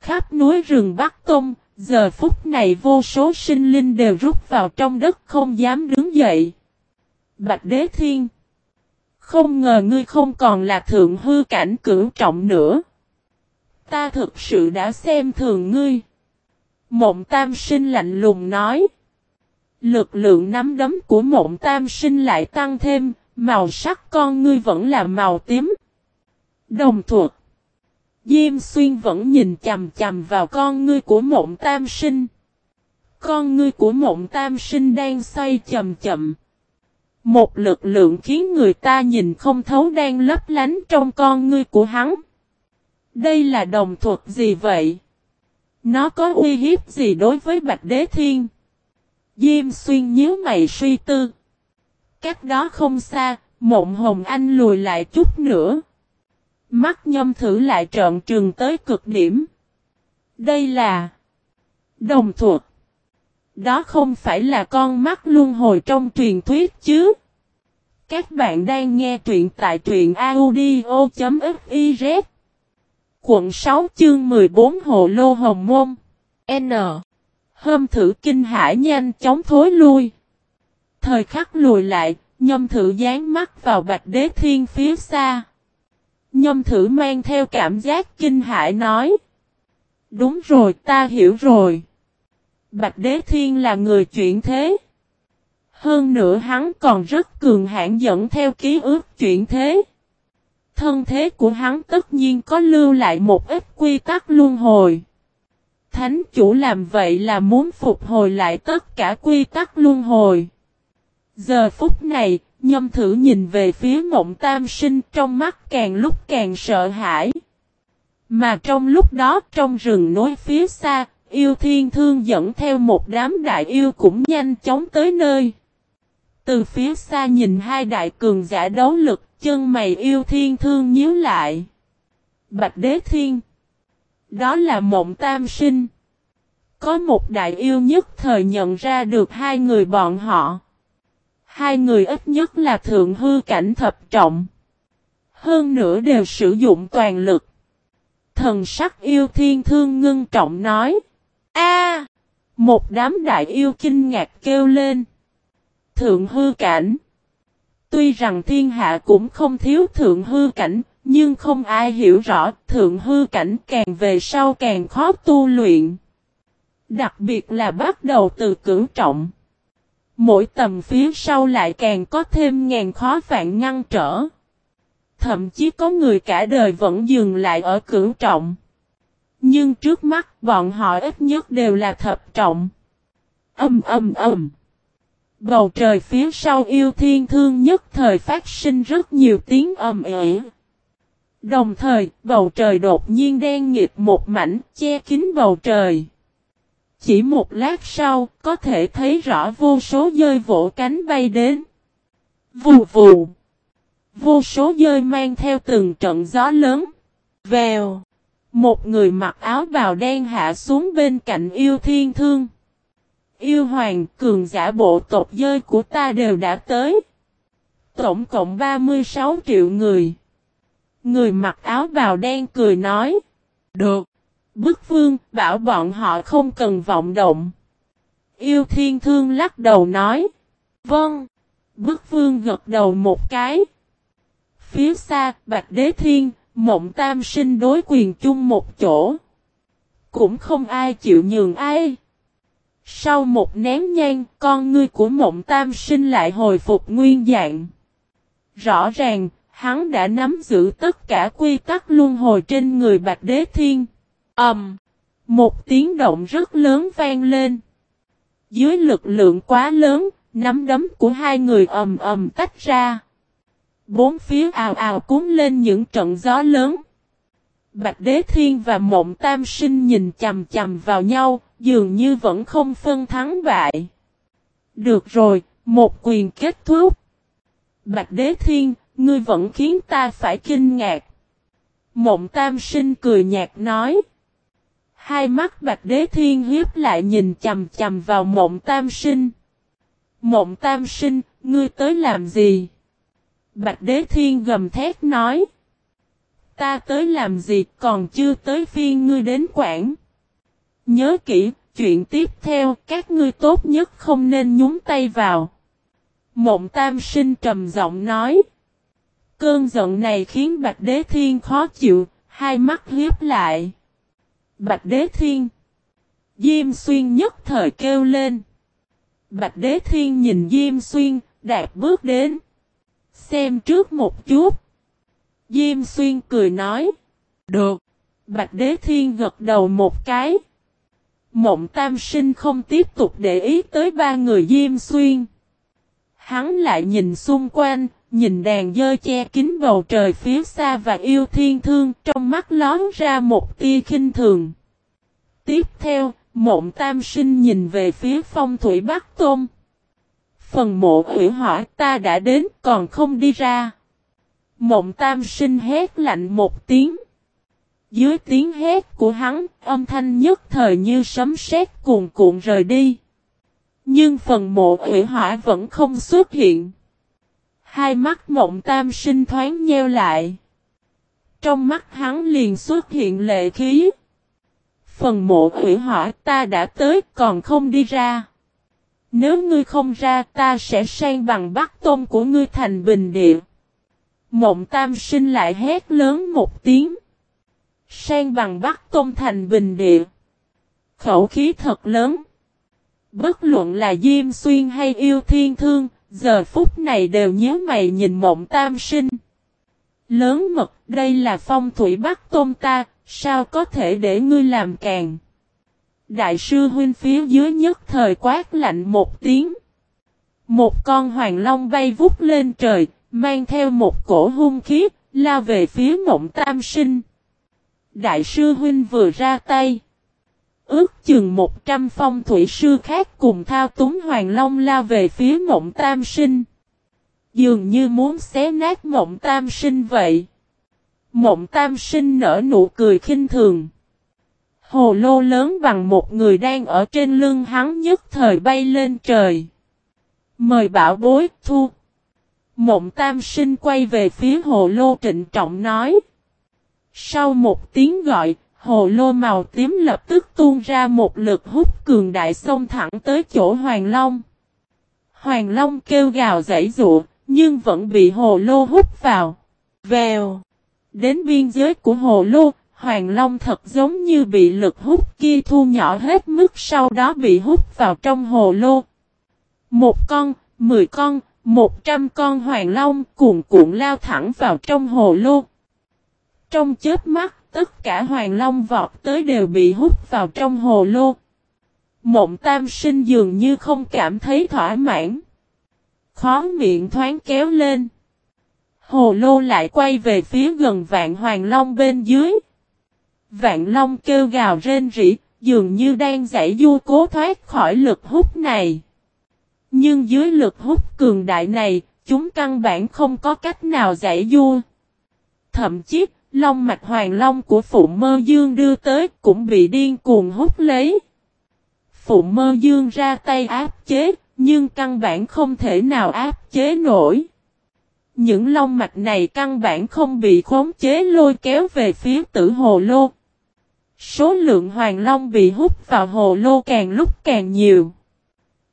Khắp núi rừng Bắc Tông, giờ phút này vô số sinh linh đều rút vào trong đất không dám đứng dậy. Bạch Đế Thiên không ngờ ngươi không còn là thượng hư cảnh cửu trọng nữa. Ta thực sự đã xem thường ngươi. Mộng tam sinh lạnh lùng nói. Lực lượng nắm đấm của mộng tam sinh lại tăng thêm, màu sắc con ngươi vẫn là màu tím. Đồng thuộc. Diêm xuyên vẫn nhìn chầm chầm vào con ngươi của mộng tam sinh. Con ngươi của mộng tam sinh đang xoay chậm chậm. Một lực lượng khiến người ta nhìn không thấu đang lấp lánh trong con ngươi của hắn. Đây là đồng thuật gì vậy? Nó có uy hiếp gì đối với Bạch Đế Thiên? Diêm xuyên nhíu mày suy tư. Cách đó không xa, mộng hồng anh lùi lại chút nữa. Mắt nhâm thử lại trợn trừng tới cực điểm. Đây là đồng thuật. Đó không phải là con mắt luân hồi trong truyền thuyết chứ. Các bạn đang nghe truyện tại truyện audio.fiz Quận 6 chương 14 Hồ Lô Hồng Môn N. Hâm thử kinh hải nhanh chóng thối lui. Thời khắc lùi lại, nhâm thử dán mắt vào bạch đế thiên phía xa. Nhâm thử mang theo cảm giác kinh hải nói. Đúng rồi ta hiểu rồi. Bạch đế thiên là người chuyển thế. Hơn nữa hắn còn rất cường hãn dẫn theo ký ức chuyển thế thân thế của hắn tất nhiên có lưu lại một ít quy tắc luân hồi. Thánh chủ làm vậy là muốn phục hồi lại tất cả quy tắc luân hồi. Giờ phút này, nhâm thử nhìn về phía mộng tam sinh trong mắt càng lúc càng sợ hãi. Mà trong lúc đó trong rừng nối phía xa, yêu thiên thương dẫn theo một đám đại yêu cũng nhanh chóng tới nơi. Từ phía xa nhìn hai đại cường giả đấu lực, chân mày yêu thiên thương nhíu lại. Bạch đế thiên. Đó là mộng tam sinh. Có một đại yêu nhất thời nhận ra được hai người bọn họ. Hai người ít nhất là thượng hư cảnh thập trọng. Hơn nữa đều sử dụng toàn lực. Thần sắc yêu thiên thương ngưng trọng nói a Một đám đại yêu kinh ngạc kêu lên. Thượng hư cảnh. Tuy rằng thiên hạ cũng không thiếu thượng hư cảnh, nhưng không ai hiểu rõ thượng hư cảnh càng về sau càng khó tu luyện. Đặc biệt là bắt đầu từ cửu trọng. Mỗi tầm phía sau lại càng có thêm ngàn khó vạn ngăn trở. Thậm chí có người cả đời vẫn dừng lại ở cửu trọng. Nhưng trước mắt bọn họ ít nhất đều là thập trọng. Âm âm âm. Bầu trời phía sau yêu thiên thương nhất thời phát sinh rất nhiều tiếng ầm ĩ. Đồng thời, bầu trời đột nhiên đen nghịt một mảnh che kín bầu trời. Chỉ một lát sau, có thể thấy rõ vô số dơi vỗ cánh bay đến. Vù vù. Vô số dơi mang theo từng trận gió lớn. Vèo. Một người mặc áo bào đen hạ xuống bên cạnh yêu thiên thương. Yêu hoàng cường giả bộ tộc dơi của ta đều đã tới. Tổng cộng 36 triệu người. Người mặc áo bào đen cười nói. Được. Bức vương bảo bọn họ không cần vọng động. Yêu thiên thương lắc đầu nói. Vâng. Bức vương gật đầu một cái. Phía xa, Bạch Đế Thiên, Mộng Tam sinh đối quyền chung một chỗ. Cũng không ai chịu nhường ai. Sau một nén nhang, con ngươi của mộng tam sinh lại hồi phục nguyên dạng. Rõ ràng, hắn đã nắm giữ tất cả quy tắc luân hồi trên người Bạch Đế Thiên. ầm, um, Một tiếng động rất lớn vang lên. Dưới lực lượng quá lớn, nắm đấm của hai người ầm ầm tách ra. Bốn phía ào ào cuốn lên những trận gió lớn. Bạch Đế Thiên và Mộng Tam Sinh nhìn chầm chầm vào nhau, dường như vẫn không phân thắng bại. Được rồi, một quyền kết thúc. Bạch Đế Thiên, ngươi vẫn khiến ta phải kinh ngạc. Mộng Tam Sinh cười nhạt nói. Hai mắt Bạch Đế Thiên hiếp lại nhìn chầm chầm vào Mộng Tam Sinh. Mộng Tam Sinh, ngươi tới làm gì? Bạch Đế Thiên gầm thét nói. Ta tới làm gì còn chưa tới phiên ngươi đến quảng. Nhớ kỹ, chuyện tiếp theo các ngươi tốt nhất không nên nhúng tay vào. Mộng Tam Sinh trầm giọng nói. Cơn giận này khiến Bạch Đế Thiên khó chịu, hai mắt hiếp lại. Bạch Đế Thiên. Diêm Xuyên nhất thời kêu lên. Bạch Đế Thiên nhìn Diêm Xuyên, đạp bước đến. Xem trước một chút. Diêm Xuyên cười nói. Được. Bạch Đế Thiên gật đầu một cái. Mộng Tam Sinh không tiếp tục để ý tới ba người Diêm Xuyên. Hắn lại nhìn xung quanh, nhìn đàn dơ che kín bầu trời phía xa và yêu thiên thương trong mắt lón ra một tia khinh thường. Tiếp theo, mộng tam sinh nhìn về phía phong thủy Bắc Tôn. Phần mộ hủy hỏa ta đã đến còn không đi ra. Mộng tam sinh hét lạnh một tiếng. Dưới tiếng hét của hắn, âm thanh nhất thời như sấm sét cuồn cuộn rời đi. Nhưng phần mộ hủy hỏa vẫn không xuất hiện. Hai mắt mộng tam sinh thoáng nheo lại. Trong mắt hắn liền xuất hiện lệ khí. Phần mộ hủy hỏa ta đã tới còn không đi ra. Nếu ngươi không ra ta sẽ sang bằng bắt tôm của ngươi thành bình địa. Mộng tam sinh lại hét lớn một tiếng. Sang bằng bắt tôm thành bình địa. Khẩu khí thật lớn. Bất luận là Diêm Xuyên hay yêu thiên thương, giờ phút này đều nhớ mày nhìn mộng tam sinh. Lớn mật, đây là phong thủy bắt tôm ta, sao có thể để ngươi làm càng. Đại sư huynh phía dưới nhất thời quát lạnh một tiếng. Một con hoàng long bay vút lên trời, mang theo một cổ hung khí, la về phía mộng tam sinh. Đại sư huynh vừa ra tay. Ước chừng 100 phong thủy sư khác cùng thao túng hoàng long la về phía mộng tam sinh. Dường như muốn xé nát mộng tam sinh vậy. Mộng tam sinh nở nụ cười khinh thường. Hồ lô lớn bằng một người đang ở trên lưng hắn nhất thời bay lên trời. Mời bảo bối thu. Mộng tam sinh quay về phía hồ lô trịnh trọng nói. Sau một tiếng gọi, hồ lô màu tím lập tức tuôn ra một lực hút cường đại xông thẳng tới chỗ Hoàng Long. Hoàng Long kêu gào dãy dụa, nhưng vẫn bị hồ lô hút vào. Vèo. Đến biên giới của hồ lô, Hoàng Long thật giống như bị lực hút kia thu nhỏ hết mức sau đó bị hút vào trong hồ lô. Một con, mười con, một trăm con Hoàng Long cuồn cuộn lao thẳng vào trong hồ lô. Trong chết mắt, tất cả Hoàng Long vọt tới đều bị hút vào trong hồ lô. Mộng tam sinh dường như không cảm thấy thỏa mãn. Khó miệng thoáng kéo lên. Hồ lô lại quay về phía gần vạn Hoàng Long bên dưới. Vạn Long kêu gào rên rỉ, dường như đang giải du cố thoát khỏi lực hút này. Nhưng dưới lực hút cường đại này, chúng căn bản không có cách nào giải du. Thậm chí, long mạch hoàng long của Phụ Mơ Dương đưa tới cũng bị điên cuồng hút lấy. Phụ Mơ Dương ra tay áp chế, nhưng căn bản không thể nào áp chế nổi. Những long mạch này căn bản không bị khống chế lôi kéo về phía tử hồ lô. Số lượng hoàng long bị hút vào hồ lô càng lúc càng nhiều.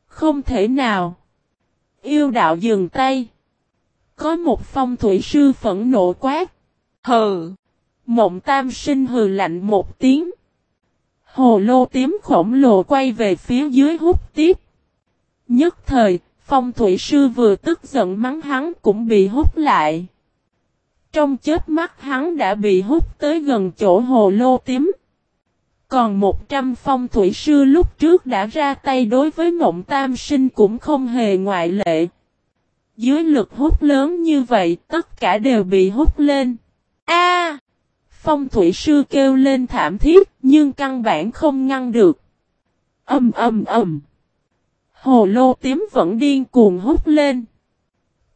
Không thể nào. Yêu đạo dừng tay. Có một phong thủy sư phẫn nộ quát. Hừ. Mộng tam sinh hừ lạnh một tiếng. Hồ lô tím khổng lồ quay về phía dưới hút tiếp. Nhất thời, phong thủy sư vừa tức giận mắng hắn cũng bị hút lại. Trong chết mắt hắn đã bị hút tới gần chỗ hồ lô tím. Còn 100 phong thủy sư lúc trước đã ra tay đối với mộng tam sinh cũng không hề ngoại lệ. Dưới lực hút lớn như vậy tất cả đều bị hút lên. A! phong thủy sư kêu lên thảm thiết nhưng căn bản không ngăn được. Âm âm âm. Hồ lô tím vẫn điên cuồng hút lên.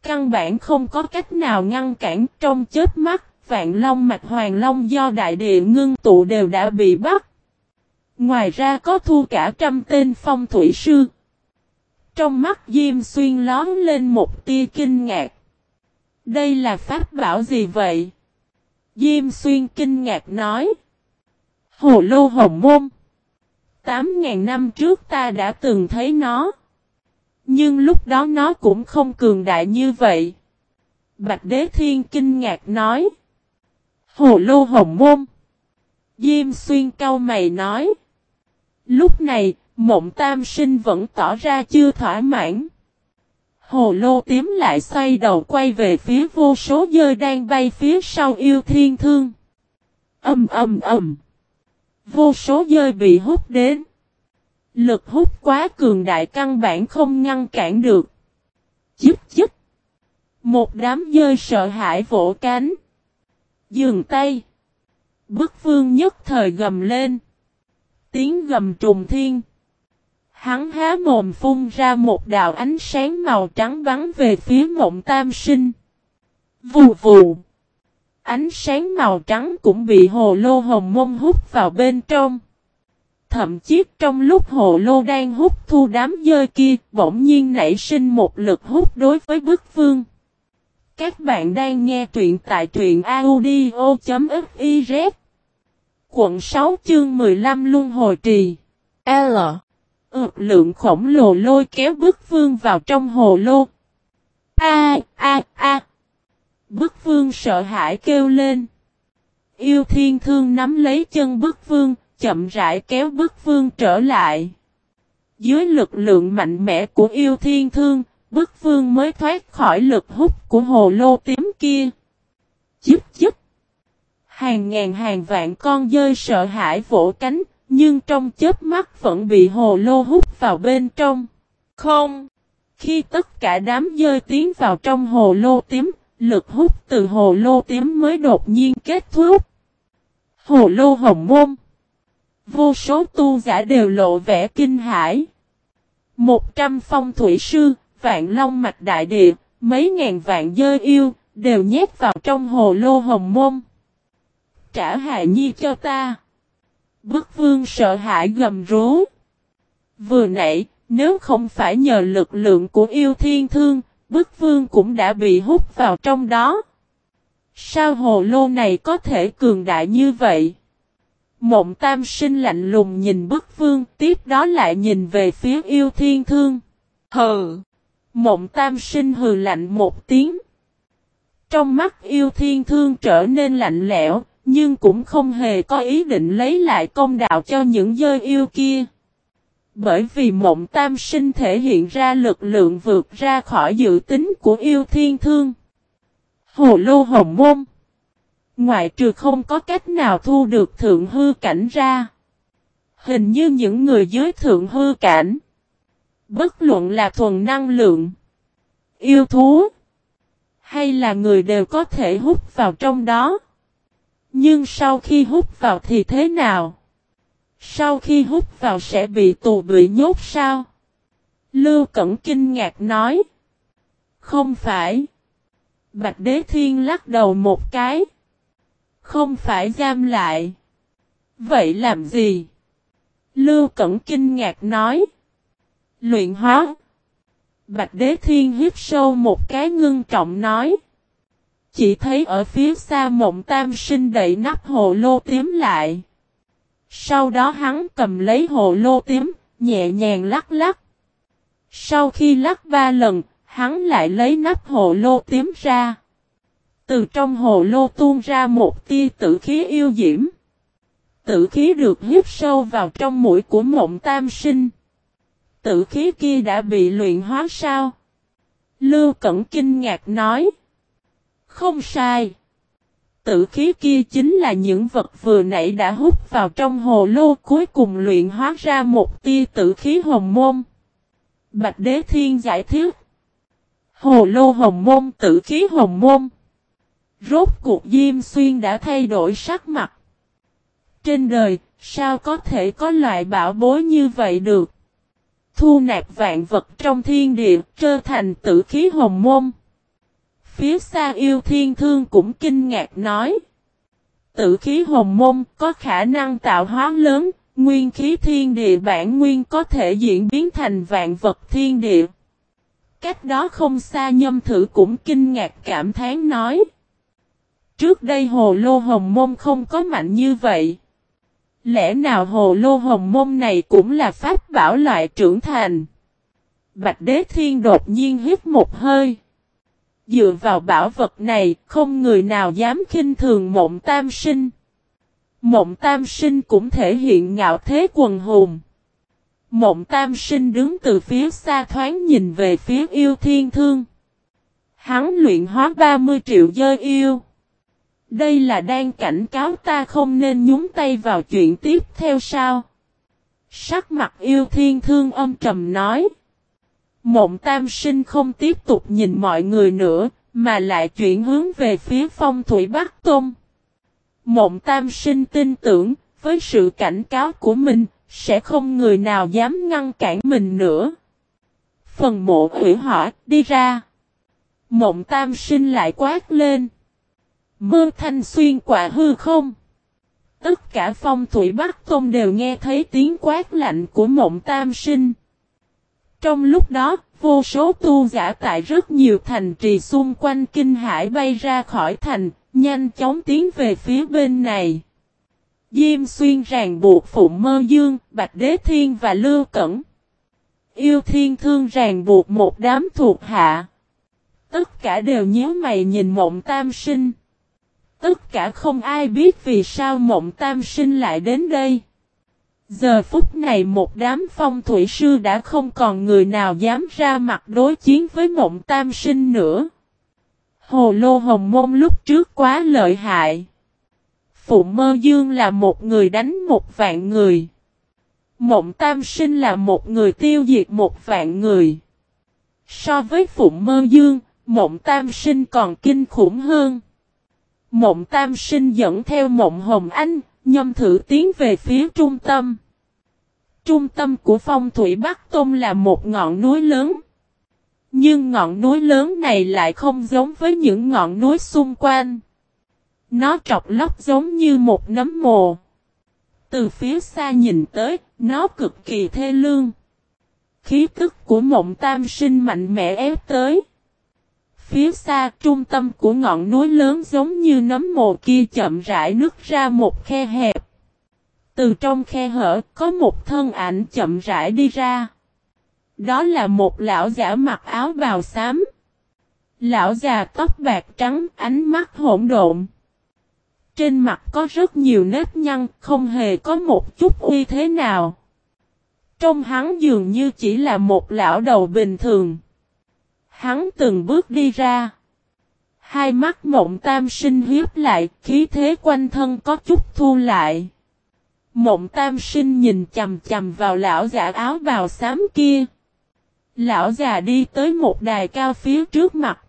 Căn bản không có cách nào ngăn cản trong chết mắt, vạn long mạch hoàng long do đại địa ngưng tụ đều đã bị bắt. Ngoài ra có thu cả trăm tên phong thủy sư. Trong mắt Diêm Xuyên lón lên một tia kinh ngạc. Đây là pháp bảo gì vậy? Diêm Xuyên kinh ngạc nói. Hồ lô hồng môn. Tám ngàn năm trước ta đã từng thấy nó. Nhưng lúc đó nó cũng không cường đại như vậy. Bạch Đế Thiên kinh ngạc nói. Hồ lô hồng môn. Diêm Xuyên cau mày nói. Lúc này, mộng tam sinh vẫn tỏ ra chưa thỏa mãn. Hồ lô tím lại xoay đầu quay về phía vô số dơi đang bay phía sau yêu thiên thương. Âm âm âm. Vô số dơi bị hút đến. Lực hút quá cường đại căn bản không ngăn cản được. Chíp chíp. Một đám dơi sợ hãi vỗ cánh. Dừng tay. Bức vương nhất thời gầm lên. Tiếng gầm trùng thiên. Hắn há mồm phun ra một đạo ánh sáng màu trắng bắn về phía mộng tam sinh. Vù vù. Ánh sáng màu trắng cũng bị hồ lô hồng mông hút vào bên trong. Thậm chí trong lúc hồ lô đang hút thu đám dơi kia, bỗng nhiên nảy sinh một lực hút đối với bức vương. Các bạn đang nghe truyện tại truyện audio.fif Quận 6 chương 15 Luân Hồi Trì L Ừ, lượng khổng lồ lôi kéo bức vương vào trong hồ lô. A a a. Bức vương sợ hãi kêu lên. Yêu thiên thương nắm lấy chân bức vương, chậm rãi kéo bức vương trở lại. Dưới lực lượng mạnh mẽ của yêu thiên thương, bức vương mới thoát khỏi lực hút của hồ lô tím kia. Chíp chíp. Hàng ngàn hàng vạn con dơi sợ hãi vỗ cánh, nhưng trong chớp mắt vẫn bị hồ lô hút vào bên trong. Không! Khi tất cả đám dơi tiến vào trong hồ lô tím, lực hút từ hồ lô tím mới đột nhiên kết thúc. Hồ lô hồng môn. Vô số tu giả đều lộ vẻ kinh hãi. Một trăm phong thủy sư, vạn long mạch đại địa, mấy ngàn vạn dơ yêu, đều nhét vào trong hồ lô hồng môn. Trả hài nhi cho ta. Bức vương sợ hãi gầm rú. Vừa nãy, nếu không phải nhờ lực lượng của yêu thiên thương, bức vương cũng đã bị hút vào trong đó. Sao hồ lô này có thể cường đại như vậy? Mộng tam sinh lạnh lùng nhìn bức vương, tiếp đó lại nhìn về phía yêu thiên thương. Hừ! Mộng tam sinh hừ lạnh một tiếng. Trong mắt yêu thiên thương trở nên lạnh lẽo, nhưng cũng không hề có ý định lấy lại công đạo cho những dơ yêu kia. Bởi vì mộng tam sinh thể hiện ra lực lượng vượt ra khỏi dự tính của yêu thiên thương. Hồ lô hồng môn. Ngoại trừ không có cách nào thu được thượng hư cảnh ra. Hình như những người dưới thượng hư cảnh. Bất luận là thuần năng lượng. Yêu thú. Hay là người đều có thể hút vào trong đó. Nhưng sau khi hút vào thì thế nào? Sau khi hút vào sẽ bị tù bị nhốt sao? Lưu Cẩn kinh ngạc nói. Không phải. Bạch Đế Thiên lắc đầu một cái. Không phải giam lại. Vậy làm gì? Lưu Cẩn kinh ngạc nói. Luyện hóa. Bạch Đế Thiên hiếp sâu một cái ngưng trọng nói. Chỉ thấy ở phía xa mộng tam sinh đẩy nắp hồ lô tím lại. Sau đó hắn cầm lấy hồ lô tím, nhẹ nhàng lắc lắc. Sau khi lắc ba lần, hắn lại lấy nắp hồ lô tím ra. Từ trong hồ lô tuôn ra một tia tử khí yêu diễm. Tử khí được hít sâu vào trong mũi của mộng tam sinh. Tử khí kia đã bị luyện hóa sao? Lưu Cẩn kinh ngạc nói. Không sai. Tử khí kia chính là những vật vừa nãy đã hút vào trong hồ lô cuối cùng luyện hóa ra một tia tử khí hồng môn. Bạch Đế Thiên giải thích. Hồ lô hồng môn tử khí hồng môn. Rốt cuộc Diêm Xuyên đã thay đổi sắc mặt. Trên đời, sao có thể có loại bảo bối như vậy được? Thu nạp vạn vật trong thiên địa, trở thành tử khí hồng môn. Phía xa yêu thiên thương cũng kinh ngạc nói. Tử khí hồng môn có khả năng tạo hóa lớn, nguyên khí thiên địa bản nguyên có thể diễn biến thành vạn vật thiên địa. Cách đó không xa nhâm thử cũng kinh ngạc cảm thán nói. Trước đây hồ lô hồng môn không có mạnh như vậy. Lẽ nào hồ lô hồng môn này cũng là pháp bảo loại trưởng thành? Bạch đế thiên đột nhiên hít một hơi. Dựa vào bảo vật này, không người nào dám khinh thường mộng tam sinh. Mộng tam sinh cũng thể hiện ngạo thế quần hùng. Mộng tam sinh đứng từ phía xa thoáng nhìn về phía yêu thiên thương. Hắn luyện hóa 30 triệu dơ yêu. Đây là đang cảnh cáo ta không nên nhúng tay vào chuyện tiếp theo sao? Sắc mặt yêu thiên thương âm trầm nói. Mộng tam sinh không tiếp tục nhìn mọi người nữa, mà lại chuyển hướng về phía phong thủy Bắc Tôn. Mộng tam sinh tin tưởng, với sự cảnh cáo của mình, sẽ không người nào dám ngăn cản mình nữa. Phần mộ hủy hỏa, đi ra. Mộng tam sinh lại quát lên. Mưa thanh xuyên quả hư không? Tất cả phong thủy Bắc Tôn đều nghe thấy tiếng quát lạnh của mộng tam sinh. Trong lúc đó, vô số tu giả tại rất nhiều thành trì xung quanh kinh hải bay ra khỏi thành, nhanh chóng tiến về phía bên này. Diêm xuyên ràng buộc Phụng Mơ Dương, Bạch Đế Thiên và Lưu Cẩn. Yêu Thiên Thương ràng buộc một đám thuộc hạ. Tất cả đều nhớ mày nhìn mộng tam sinh. Tất cả không ai biết vì sao mộng tam sinh lại đến đây. Giờ phút này một đám phong thủy sư đã không còn người nào dám ra mặt đối chiến với mộng tam sinh nữa. Hồ lô hồng môn lúc trước quá lợi hại. Phụ mơ dương là một người đánh một vạn người. Mộng tam sinh là một người tiêu diệt một vạn người. So với phụ mơ dương, mộng tam sinh còn kinh khủng hơn. Mộng tam sinh dẫn theo mộng hồng anh, nhâm thử tiến về phía trung tâm. Trung tâm của phong thủy Bắc Tôn là một ngọn núi lớn. Nhưng ngọn núi lớn này lại không giống với những ngọn núi xung quanh. Nó trọc lóc giống như một nấm mồ. Từ phía xa nhìn tới, nó cực kỳ thê lương. Khí tức của mộng tam sinh mạnh mẽ ép tới. Phía xa, trung tâm của ngọn núi lớn giống như nấm mồ kia chậm rãi nứt ra một khe hẹp. Từ trong khe hở, có một thân ảnh chậm rãi đi ra. Đó là một lão giả mặc áo bào xám. Lão già tóc bạc trắng, ánh mắt hỗn độn. Trên mặt có rất nhiều nếp nhăn, không hề có một chút uy thế nào. Trong hắn dường như chỉ là một lão đầu bình thường. Hắn từng bước đi ra. Hai mắt mộng tam sinh hiếp lại, khí thế quanh thân có chút thu lại. Mộng tam sinh nhìn chầm chầm vào lão giả áo bào xám kia. Lão già đi tới một đài cao phía trước mặt.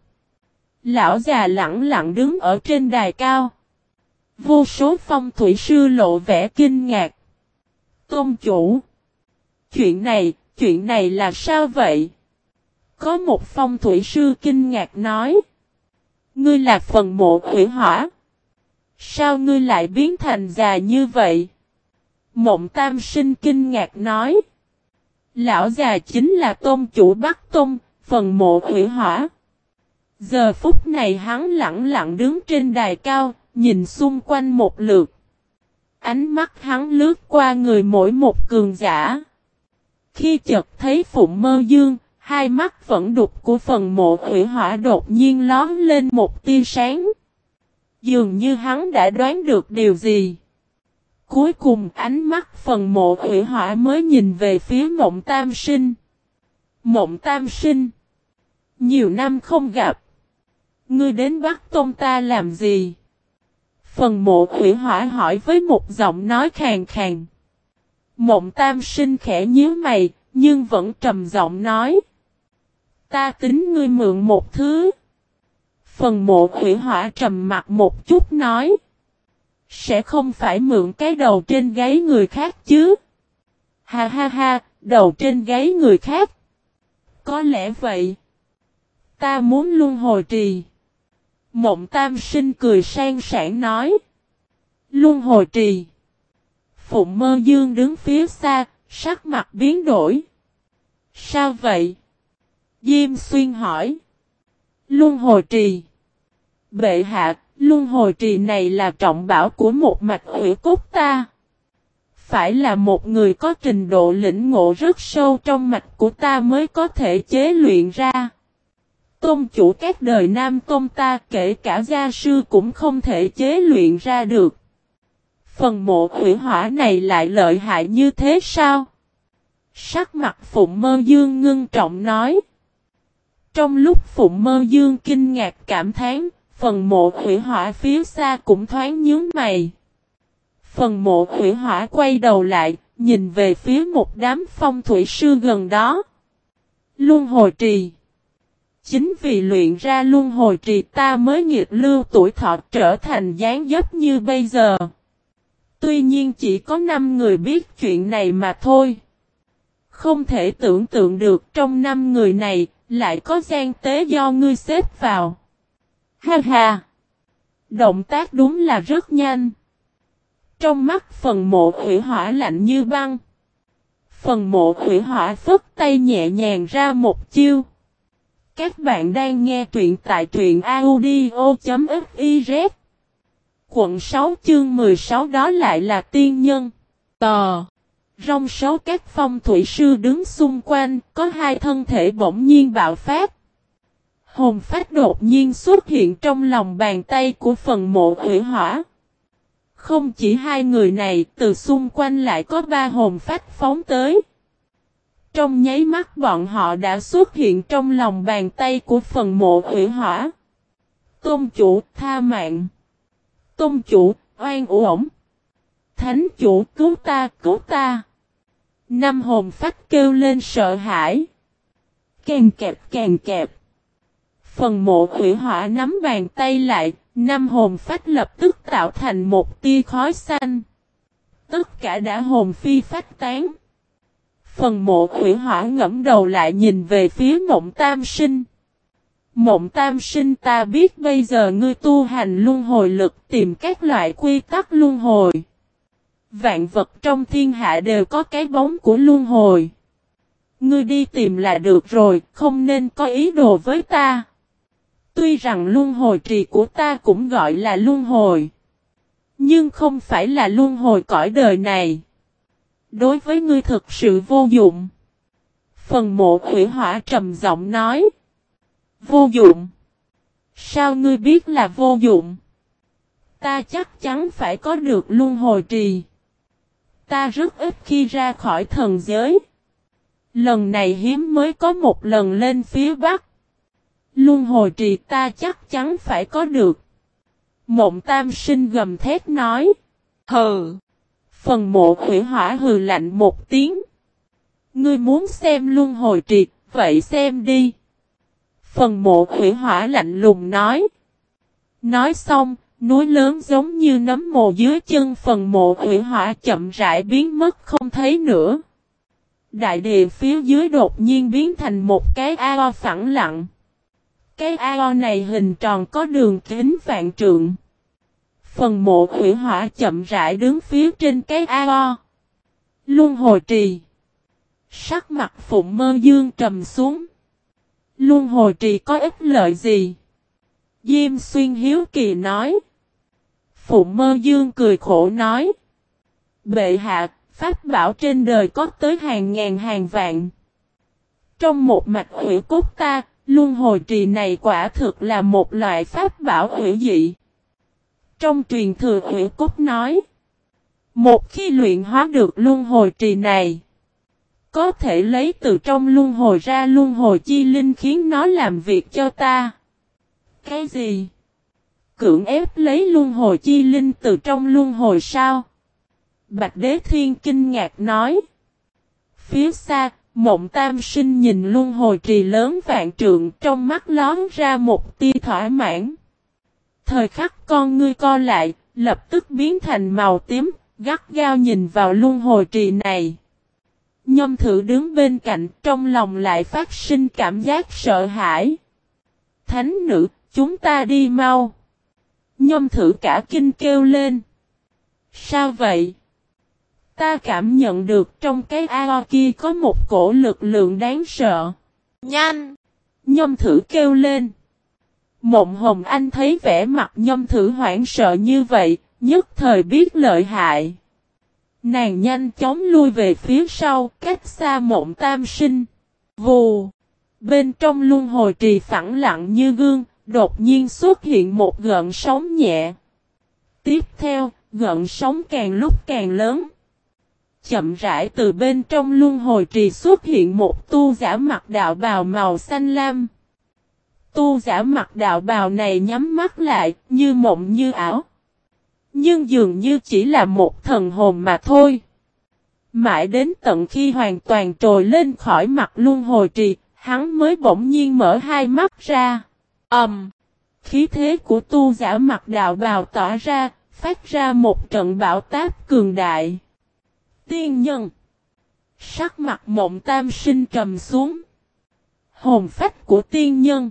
Lão già lặng lặng đứng ở trên đài cao. Vô số phong thủy sư lộ vẻ kinh ngạc. Tôn chủ. Chuyện này, chuyện này là sao vậy? Có một phong thủy sư kinh ngạc nói. Ngươi là phần mộ hủy hỏa. Sao ngươi lại biến thành già như vậy? Mộng tam sinh kinh ngạc nói. Lão già chính là tôn chủ Bắc Tôn, phần mộ hủy hỏa. Giờ phút này hắn lặng lặng đứng trên đài cao, nhìn xung quanh một lượt. Ánh mắt hắn lướt qua người mỗi một cường giả. Khi chợt thấy Phụng Mơ Dương, hai mắt vẫn đục của phần mộ hủy hỏa đột nhiên lón lên một tia sáng. Dường như hắn đã đoán được điều gì. Cuối cùng ánh mắt phần mộ hủy hỏa mới nhìn về phía mộng tam sinh. Mộng tam sinh. Nhiều năm không gặp. Ngươi đến bắt tôn ta làm gì? Phần mộ hủy hỏa hỏi với một giọng nói khàn khàn. Mộng tam sinh khẽ nhíu mày, nhưng vẫn trầm giọng nói. Ta tính ngươi mượn một thứ. Phần mộ hủy hỏa trầm mặt một chút nói. Sẽ không phải mượn cái đầu trên gáy người khác chứ. Ha ha ha, đầu trên gáy người khác. Có lẽ vậy. Ta muốn luôn hồi trì. Mộng tam sinh cười sang sảng nói. Luôn hồi trì. Phụng mơ dương đứng phía xa, sắc mặt biến đổi. Sao vậy? Diêm xuyên hỏi. Luân hồi trì. Bệ hạ, luân hồi trì này là trọng bảo của một mạch hủy cốt ta. Phải là một người có trình độ lĩnh ngộ rất sâu trong mạch của ta mới có thể chế luyện ra. Tôn chủ các đời Nam Tôn ta kể cả gia sư cũng không thể chế luyện ra được. Phần mộ hủy hỏa này lại lợi hại như thế sao? Sắc mặt Phụng Mơ Dương ngưng trọng nói. Trong lúc Phụng Mơ Dương kinh ngạc cảm thán, phần mộ hủy hỏa phía xa cũng thoáng nhướng mày. Phần mộ hủy hỏa quay đầu lại, nhìn về phía một đám phong thủy sư gần đó. Luân hồi trì. Chính vì luyện ra luân hồi trì ta mới nghiệt lưu tuổi thọ trở thành dáng dấp như bây giờ. Tuy nhiên chỉ có 5 người biết chuyện này mà thôi. Không thể tưởng tượng được trong 5 người này lại có gian tế do ngươi xếp vào. Ha ha! Động tác đúng là rất nhanh. Trong mắt phần mộ hủy hỏa lạnh như băng. Phần mộ hủy hỏa phất tay nhẹ nhàng ra một chiêu. Các bạn đang nghe truyện tại truyện audio.fiz Quận 6 chương 16 đó lại là tiên nhân. Tò. Rong sáu các phong thủy sư đứng xung quanh, có hai thân thể bỗng nhiên bạo phát. Hồn phách đột nhiên xuất hiện trong lòng bàn tay của phần mộ hủy hỏa. Không chỉ hai người này, từ xung quanh lại có ba hồn phách phóng tới. Trong nháy mắt bọn họ đã xuất hiện trong lòng bàn tay của phần mộ hủy hỏa. Tôn chủ tha mạng. Tôn chủ oan uổng. Thánh chủ cứu ta cứu ta. Năm hồn phách kêu lên sợ hãi. Càng kẹp càng kẹp. Phần mộ hủy hỏa nắm bàn tay lại, năm hồn phách lập tức tạo thành một tia khói xanh. Tất cả đã hồn phi phách tán. Phần mộ hủy hỏa ngẫm đầu lại nhìn về phía mộng tam sinh. Mộng tam sinh ta biết bây giờ ngươi tu hành luân hồi lực tìm các loại quy tắc luân hồi. Vạn vật trong thiên hạ đều có cái bóng của luân hồi. Ngươi đi tìm là được rồi, không nên có ý đồ với ta. Tuy rằng luân hồi trì của ta cũng gọi là luân hồi. Nhưng không phải là luân hồi cõi đời này. Đối với ngươi thực sự vô dụng. Phần mộ hủy hỏa trầm giọng nói. Vô dụng. Sao ngươi biết là vô dụng? Ta chắc chắn phải có được luân hồi trì. Ta rất ít khi ra khỏi thần giới. Lần này hiếm mới có một lần lên phía bắc. Luân hồi trì ta chắc chắn phải có được. Mộng tam sinh gầm thét nói. Hừ. Phần mộ hủy hỏa hừ lạnh một tiếng. Ngươi muốn xem luân hồi trì, vậy xem đi. Phần mộ hủy hỏa lạnh lùng nói. Nói xong, núi lớn giống như nấm mồ dưới chân phần mộ hủy hỏa chậm rãi biến mất không thấy nữa. Đại địa phía dưới đột nhiên biến thành một cái ao phẳng lặng. Cái ao này hình tròn có đường kính vạn trượng. Phần mộ hủy hỏa chậm rãi đứng phía trên cái ao. Luân hồi trì. Sắc mặt phụng mơ dương trầm xuống. Luân hồi trì có ích lợi gì? Diêm xuyên hiếu kỳ nói. Phụng mơ dương cười khổ nói. Bệ hạ, pháp bảo trên đời có tới hàng ngàn hàng vạn. Trong một mạch hủy cốt ta, luân hồi trì này quả thực là một loại pháp bảo hủy dị. Trong truyền thừa hủy cốt nói. Một khi luyện hóa được luân hồi trì này, có thể lấy từ trong luân hồi ra luân hồi chi linh khiến nó làm việc cho ta. Cái gì? Cưỡng ép lấy luân hồi chi linh từ trong luân hồi sao? Bạch Đế Thiên kinh ngạc nói. Phía xa, mộng tam sinh nhìn luân hồi trì lớn vạn trượng trong mắt lón ra một tia thỏa mãn. Thời khắc con ngươi co lại, lập tức biến thành màu tím, gắt gao nhìn vào luân hồi trì này. Nhâm thử đứng bên cạnh, trong lòng lại phát sinh cảm giác sợ hãi. Thánh nữ, chúng ta đi mau. Nhâm thử cả kinh kêu lên. Sao vậy? Ta cảm nhận được trong cái ao kia có một cổ lực lượng đáng sợ. Nhanh! Nhâm thử kêu lên. Mộng Hồng Anh thấy vẻ mặt nhâm thử hoảng sợ như vậy, nhất thời biết lợi hại. Nàng nhanh chóng lui về phía sau, cách xa mộng tam sinh. Vù! Bên trong luân hồi trì phẳng lặng như gương, đột nhiên xuất hiện một gợn sóng nhẹ. Tiếp theo, gợn sóng càng lúc càng lớn. Chậm rãi từ bên trong luân hồi trì xuất hiện một tu giả mặt đạo bào màu xanh lam. Tu giả mặt đạo bào này nhắm mắt lại, như mộng như ảo. Nhưng dường như chỉ là một thần hồn mà thôi. Mãi đến tận khi hoàn toàn trồi lên khỏi mặt luân hồi trì, hắn mới bỗng nhiên mở hai mắt ra. Ẩm! Um, khí thế của tu giả mặt đạo bào tỏa ra, phát ra một trận bão táp cường đại. Tiên nhân! Sắc mặt mộng tam sinh trầm xuống. Hồn phách của tiên nhân!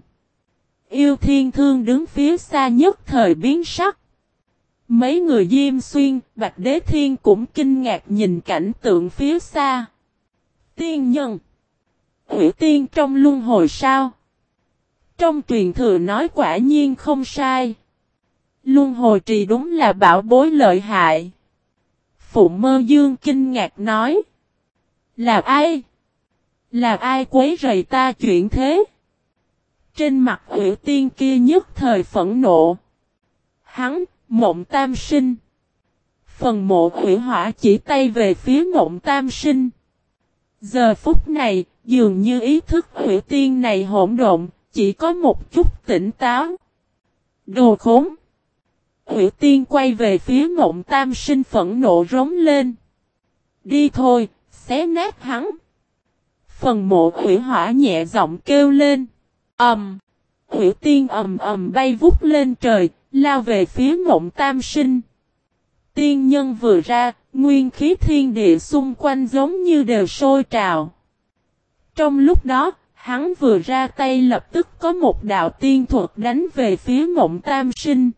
Yêu thiên thương đứng phía xa nhất thời biến sắc. Mấy người Diêm Xuyên, Bạch Đế Thiên cũng kinh ngạc nhìn cảnh tượng phía xa. Tiên nhân. Hủy tiên trong luân hồi sao? Trong truyền thừa nói quả nhiên không sai. Luân hồi trì đúng là bảo bối lợi hại. Phụ mơ dương kinh ngạc nói. Là ai? Là ai quấy rầy ta chuyện thế? Trên mặt hủy tiên kia nhất thời phẫn nộ. Hắn, mộng tam sinh. Phần mộ hủy hỏa chỉ tay về phía mộng tam sinh. Giờ phút này, dường như ý thức hủy tiên này hỗn độn, chỉ có một chút tỉnh táo. Đồ khốn! Hủy tiên quay về phía mộng tam sinh phẫn nộ rống lên. Đi thôi, xé nát hắn. Phần mộ hủy hỏa nhẹ giọng kêu lên. Ẩm! Hủy tiên ầm ầm bay vút lên trời, lao về phía mộng tam sinh. Tiên nhân vừa ra, nguyên khí thiên địa xung quanh giống như đều sôi trào. Trong lúc đó, hắn vừa ra tay lập tức có một đạo tiên thuật đánh về phía mộng tam sinh.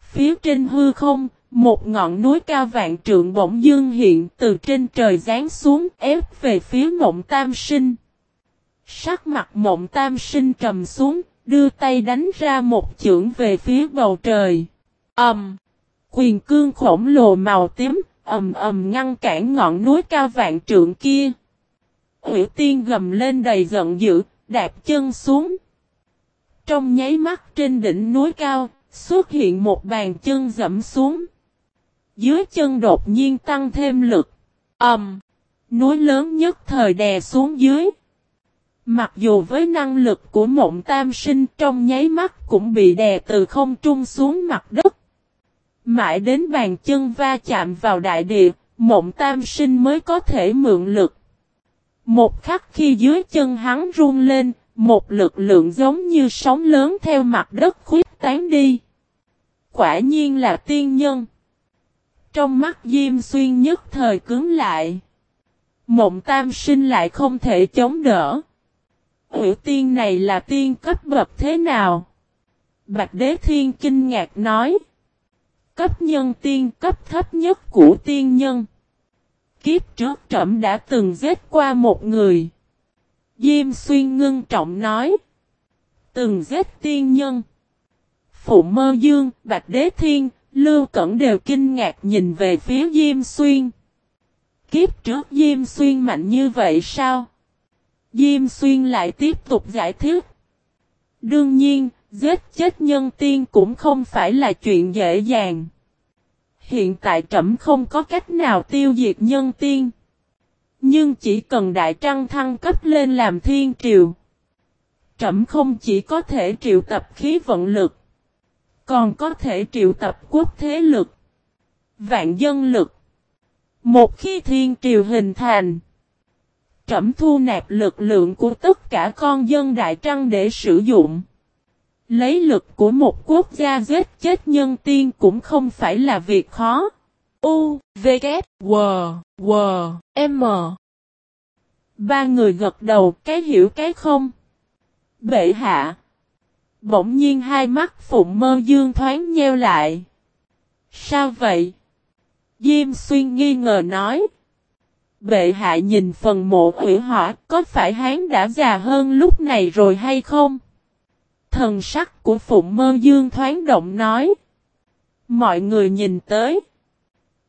Phía trên hư không, một ngọn núi cao vạn trượng bỗng dương hiện từ trên trời giáng xuống ép về phía mộng tam sinh. Sắc mặt mộng tam sinh trầm xuống, đưa tay đánh ra một chưởng về phía bầu trời. Ầm! Um, quyền cương khổng lồ màu tím, ầm ầm ngăn cản ngọn núi cao vạn trượng kia. Hủy tiên gầm lên đầy giận dữ, đạp chân xuống. Trong nháy mắt trên đỉnh núi cao, xuất hiện một bàn chân dẫm xuống. Dưới chân đột nhiên tăng thêm lực. Ầm! Um, núi lớn nhất thời đè xuống dưới. Mặc dù với năng lực của mộng tam sinh trong nháy mắt cũng bị đè từ không trung xuống mặt đất. Mãi đến bàn chân va chạm vào đại địa, mộng tam sinh mới có thể mượn lực. Một khắc khi dưới chân hắn run lên, một lực lượng giống như sóng lớn theo mặt đất khuyết tán đi. Quả nhiên là tiên nhân. Trong mắt Diêm Xuyên nhất thời cứng lại. Mộng tam sinh lại không thể chống đỡ. Hữu tiên này là tiên cấp bậc thế nào? Bạch Đế Thiên kinh ngạc nói. Cấp nhân tiên cấp thấp nhất của tiên nhân. Kiếp trước trẫm đã từng giết qua một người. Diêm xuyên ngưng trọng nói. Từng giết tiên nhân. Phụ mơ dương, Bạch Đế Thiên, Lưu Cẩn đều kinh ngạc nhìn về phía Diêm Xuyên. Kiếp trước Diêm Xuyên mạnh như vậy sao? Diêm Xuyên lại tiếp tục giải thích. Đương nhiên, giết chết nhân tiên cũng không phải là chuyện dễ dàng. Hiện tại trẫm không có cách nào tiêu diệt nhân tiên. Nhưng chỉ cần đại trăng thăng cấp lên làm thiên triều. Trẫm không chỉ có thể triệu tập khí vận lực. Còn có thể triệu tập quốc thế lực. Vạn dân lực. Một khi thiên triều hình thành. Trẫm thu nạp lực lượng của tất cả con dân Đại Trăng để sử dụng. Lấy lực của một quốc gia giết chết nhân tiên cũng không phải là việc khó. U, V, K, W, W, M. Ba người gật đầu cái hiểu cái không. Bệ hạ. Bỗng nhiên hai mắt Phụng Mơ Dương thoáng nheo lại. Sao vậy? Diêm Xuyên nghi ngờ nói. Bệ hạ nhìn phần mộ hủy hỏa có phải hắn đã già hơn lúc này rồi hay không? Thần sắc của Phụng Mơ Dương thoáng động nói. Mọi người nhìn tới.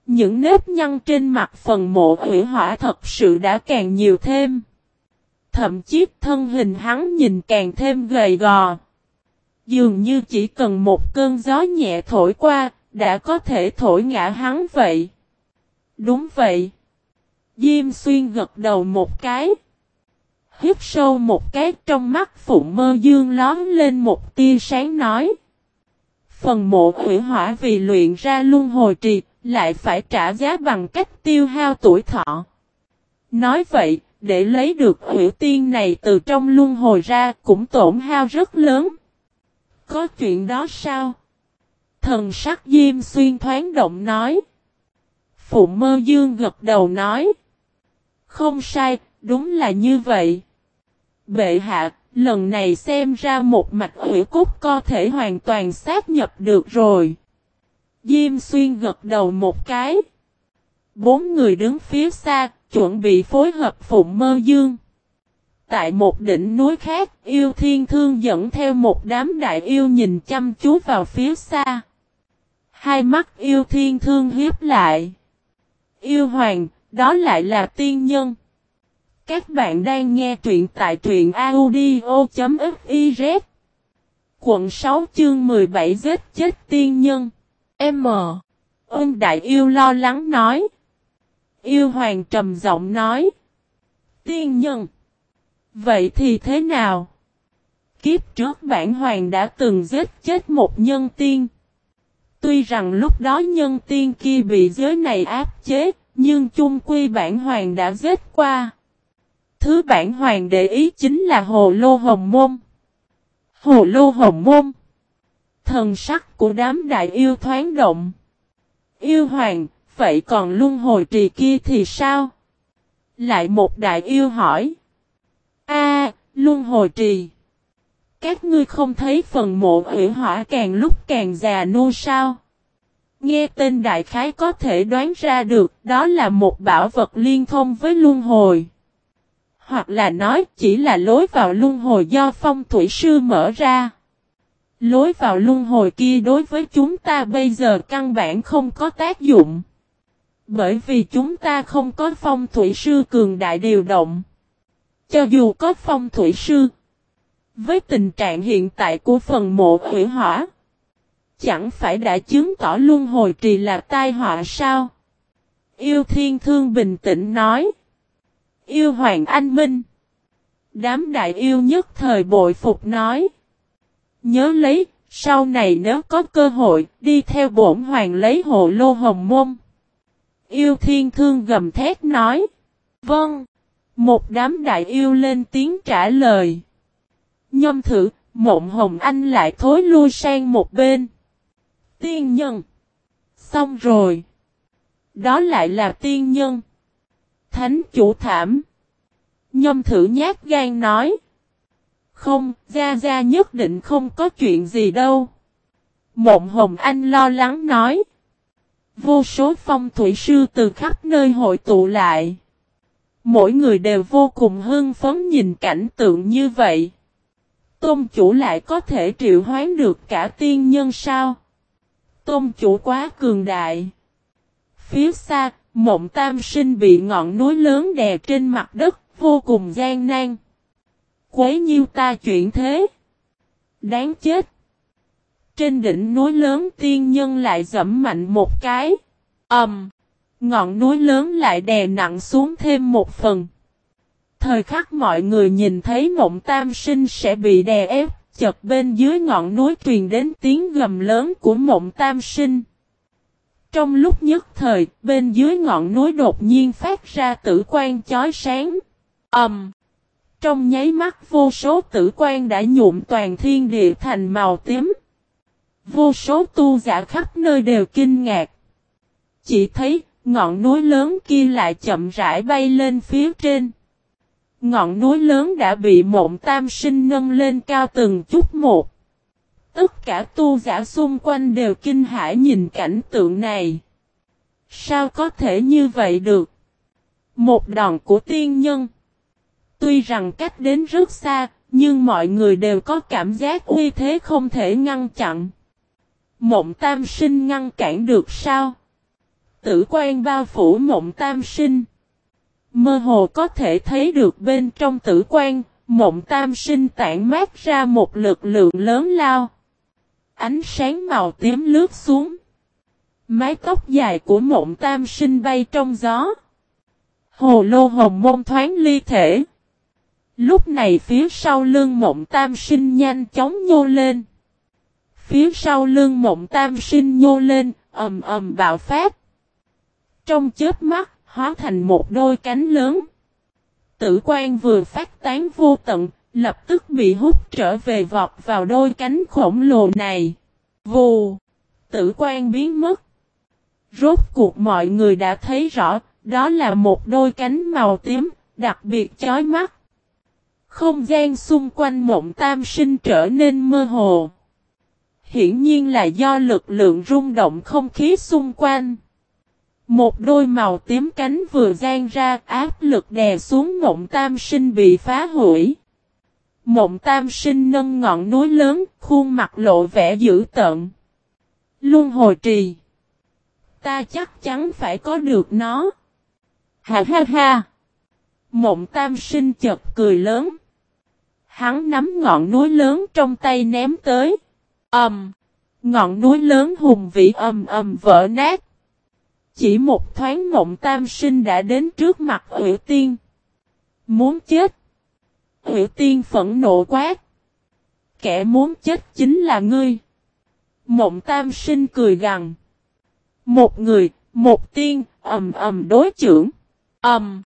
Những nếp nhăn trên mặt phần mộ hủy hỏa thật sự đã càng nhiều thêm. Thậm chí thân hình hắn nhìn càng thêm gầy gò. Dường như chỉ cần một cơn gió nhẹ thổi qua, đã có thể thổi ngã hắn vậy. Đúng vậy. Diêm xuyên gật đầu một cái. Hít sâu một cái trong mắt phụ Mơ Dương lón lên một tia sáng nói. Phần mộ hủy hỏa vì luyện ra luân hồi trì, lại phải trả giá bằng cách tiêu hao tuổi thọ. Nói vậy, để lấy được hủy tiên này từ trong luân hồi ra cũng tổn hao rất lớn. Có chuyện đó sao? Thần sắc Diêm Xuyên thoáng động nói. Phụ mơ dương gật đầu nói. Không sai, đúng là như vậy. Bệ hạ, lần này xem ra một mạch hủy cốt có thể hoàn toàn xác nhập được rồi. Diêm xuyên gật đầu một cái. Bốn người đứng phía xa, chuẩn bị phối hợp phụng mơ dương. Tại một đỉnh núi khác, yêu thiên thương dẫn theo một đám đại yêu nhìn chăm chú vào phía xa. Hai mắt yêu thiên thương hiếp lại. Yêu hoàng, đó lại là tiên nhân. Các bạn đang nghe truyện tại truyện audio.fiz Quận 6 chương 17 giết chết tiên nhân M. Ôn đại yêu lo lắng nói. Yêu hoàng trầm giọng nói. Tiên nhân. Vậy thì thế nào? Kiếp trước bản hoàng đã từng giết chết một nhân tiên. Tuy rằng lúc đó nhân tiên kia bị giới này áp chế, nhưng chung quy bản hoàng đã giết qua. Thứ bản hoàng để ý chính là hồ lô hồng môn. Hồ lô hồng môn. Thần sắc của đám đại yêu thoáng động. Yêu hoàng, vậy còn luân hồi trì kia thì sao? Lại một đại yêu hỏi. A, luân hồi trì. Các ngươi không thấy phần mộ hủy hỏa càng lúc càng già nua sao? Nghe tên đại khái có thể đoán ra được đó là một bảo vật liên thông với luân hồi. Hoặc là nói chỉ là lối vào luân hồi do phong thủy sư mở ra. Lối vào luân hồi kia đối với chúng ta bây giờ căn bản không có tác dụng. Bởi vì chúng ta không có phong thủy sư cường đại điều động. Cho dù có phong thủy sư. Với tình trạng hiện tại của phần mộ hủy hỏa. Chẳng phải đã chứng tỏ luân hồi trì là tai họa sao? Yêu thiên thương bình tĩnh nói. Yêu hoàng anh minh. Đám đại yêu nhất thời bội phục nói. Nhớ lấy, sau này nếu có cơ hội, đi theo bổn hoàng lấy hộ lô hồng môn. Yêu thiên thương gầm thét nói. Vâng. Một đám đại yêu lên tiếng trả lời. Nhâm thử, mộng hồng anh lại thối lui sang một bên. Tiên nhân. Xong rồi. Đó lại là tiên nhân. Thánh chủ thảm. Nhâm thử nhát gan nói. Không, Gia Gia nhất định không có chuyện gì đâu. Mộng Hồng Anh lo lắng nói. Vô số phong thủy sư từ khắp nơi hội tụ lại. Mỗi người đều vô cùng hưng phấn nhìn cảnh tượng như vậy. Tôn chủ lại có thể triệu hoán được cả tiên nhân sao? Tôn chủ quá cường đại. Phía xa, mộng tam sinh bị ngọn núi lớn đè trên mặt đất, vô cùng gian nan. Quấy nhiêu ta chuyện thế. Đáng chết. Trên đỉnh núi lớn tiên nhân lại dẫm mạnh một cái. Ầm. ngọn núi lớn lại đè nặng xuống thêm một phần. Thời khắc mọi người nhìn thấy mộng tam sinh sẽ bị đè ép, chợt bên dưới ngọn núi truyền đến tiếng gầm lớn của mộng tam sinh. Trong lúc nhất thời, bên dưới ngọn núi đột nhiên phát ra tử quan chói sáng. Ầm. Um, trong nháy mắt vô số tử quan đã nhuộm toàn thiên địa thành màu tím. Vô số tu giả khắp nơi đều kinh ngạc. Chỉ thấy, ngọn núi lớn kia lại chậm rãi bay lên phía trên. Ngọn núi lớn đã bị mộng tam sinh nâng lên cao từng chút một. Tất cả tu giả xung quanh đều kinh hãi nhìn cảnh tượng này. Sao có thể như vậy được? Một đòn của tiên nhân. Tuy rằng cách đến rất xa, nhưng mọi người đều có cảm giác uy thế không thể ngăn chặn. Mộng tam sinh ngăn cản được sao? Tử quan bao phủ mộng tam sinh. Mơ hồ có thể thấy được bên trong tử quan, mộng tam sinh tản mát ra một lực lượng lớn lao. Ánh sáng màu tím lướt xuống. Mái tóc dài của mộng tam sinh bay trong gió. Hồ lô hồng mông thoáng ly thể. Lúc này phía sau lưng mộng tam sinh nhanh chóng nhô lên. Phía sau lưng mộng tam sinh nhô lên, ầm ầm bạo phát. Trong chớp mắt, hóa thành một đôi cánh lớn. Tử quan vừa phát tán vô tận, lập tức bị hút trở về vọt vào đôi cánh khổng lồ này. Vù! Tử quan biến mất. Rốt cuộc mọi người đã thấy rõ, đó là một đôi cánh màu tím, đặc biệt chói mắt. Không gian xung quanh mộng tam sinh trở nên mơ hồ. Hiển nhiên là do lực lượng rung động không khí xung quanh. Một đôi màu tím cánh vừa gian ra áp lực đè xuống mộng tam sinh bị phá hủy. Mộng tam sinh nâng ngọn núi lớn, khuôn mặt lộ vẻ dữ tợn. Luân hồi trì. Ta chắc chắn phải có được nó. Ha ha ha. Mộng tam sinh chật cười lớn. Hắn nắm ngọn núi lớn trong tay ném tới. Ầm. Um, ngọn núi lớn hùng vĩ ầm ầm vỡ nát. Chỉ một thoáng mộng tam sinh đã đến trước mặt ủy tiên. Muốn chết. Hữu tiên phẫn nộ quát. Kẻ muốn chết chính là ngươi. Mộng tam sinh cười gằn. Một người, một tiên, ầm ầm đối trưởng. Ầm.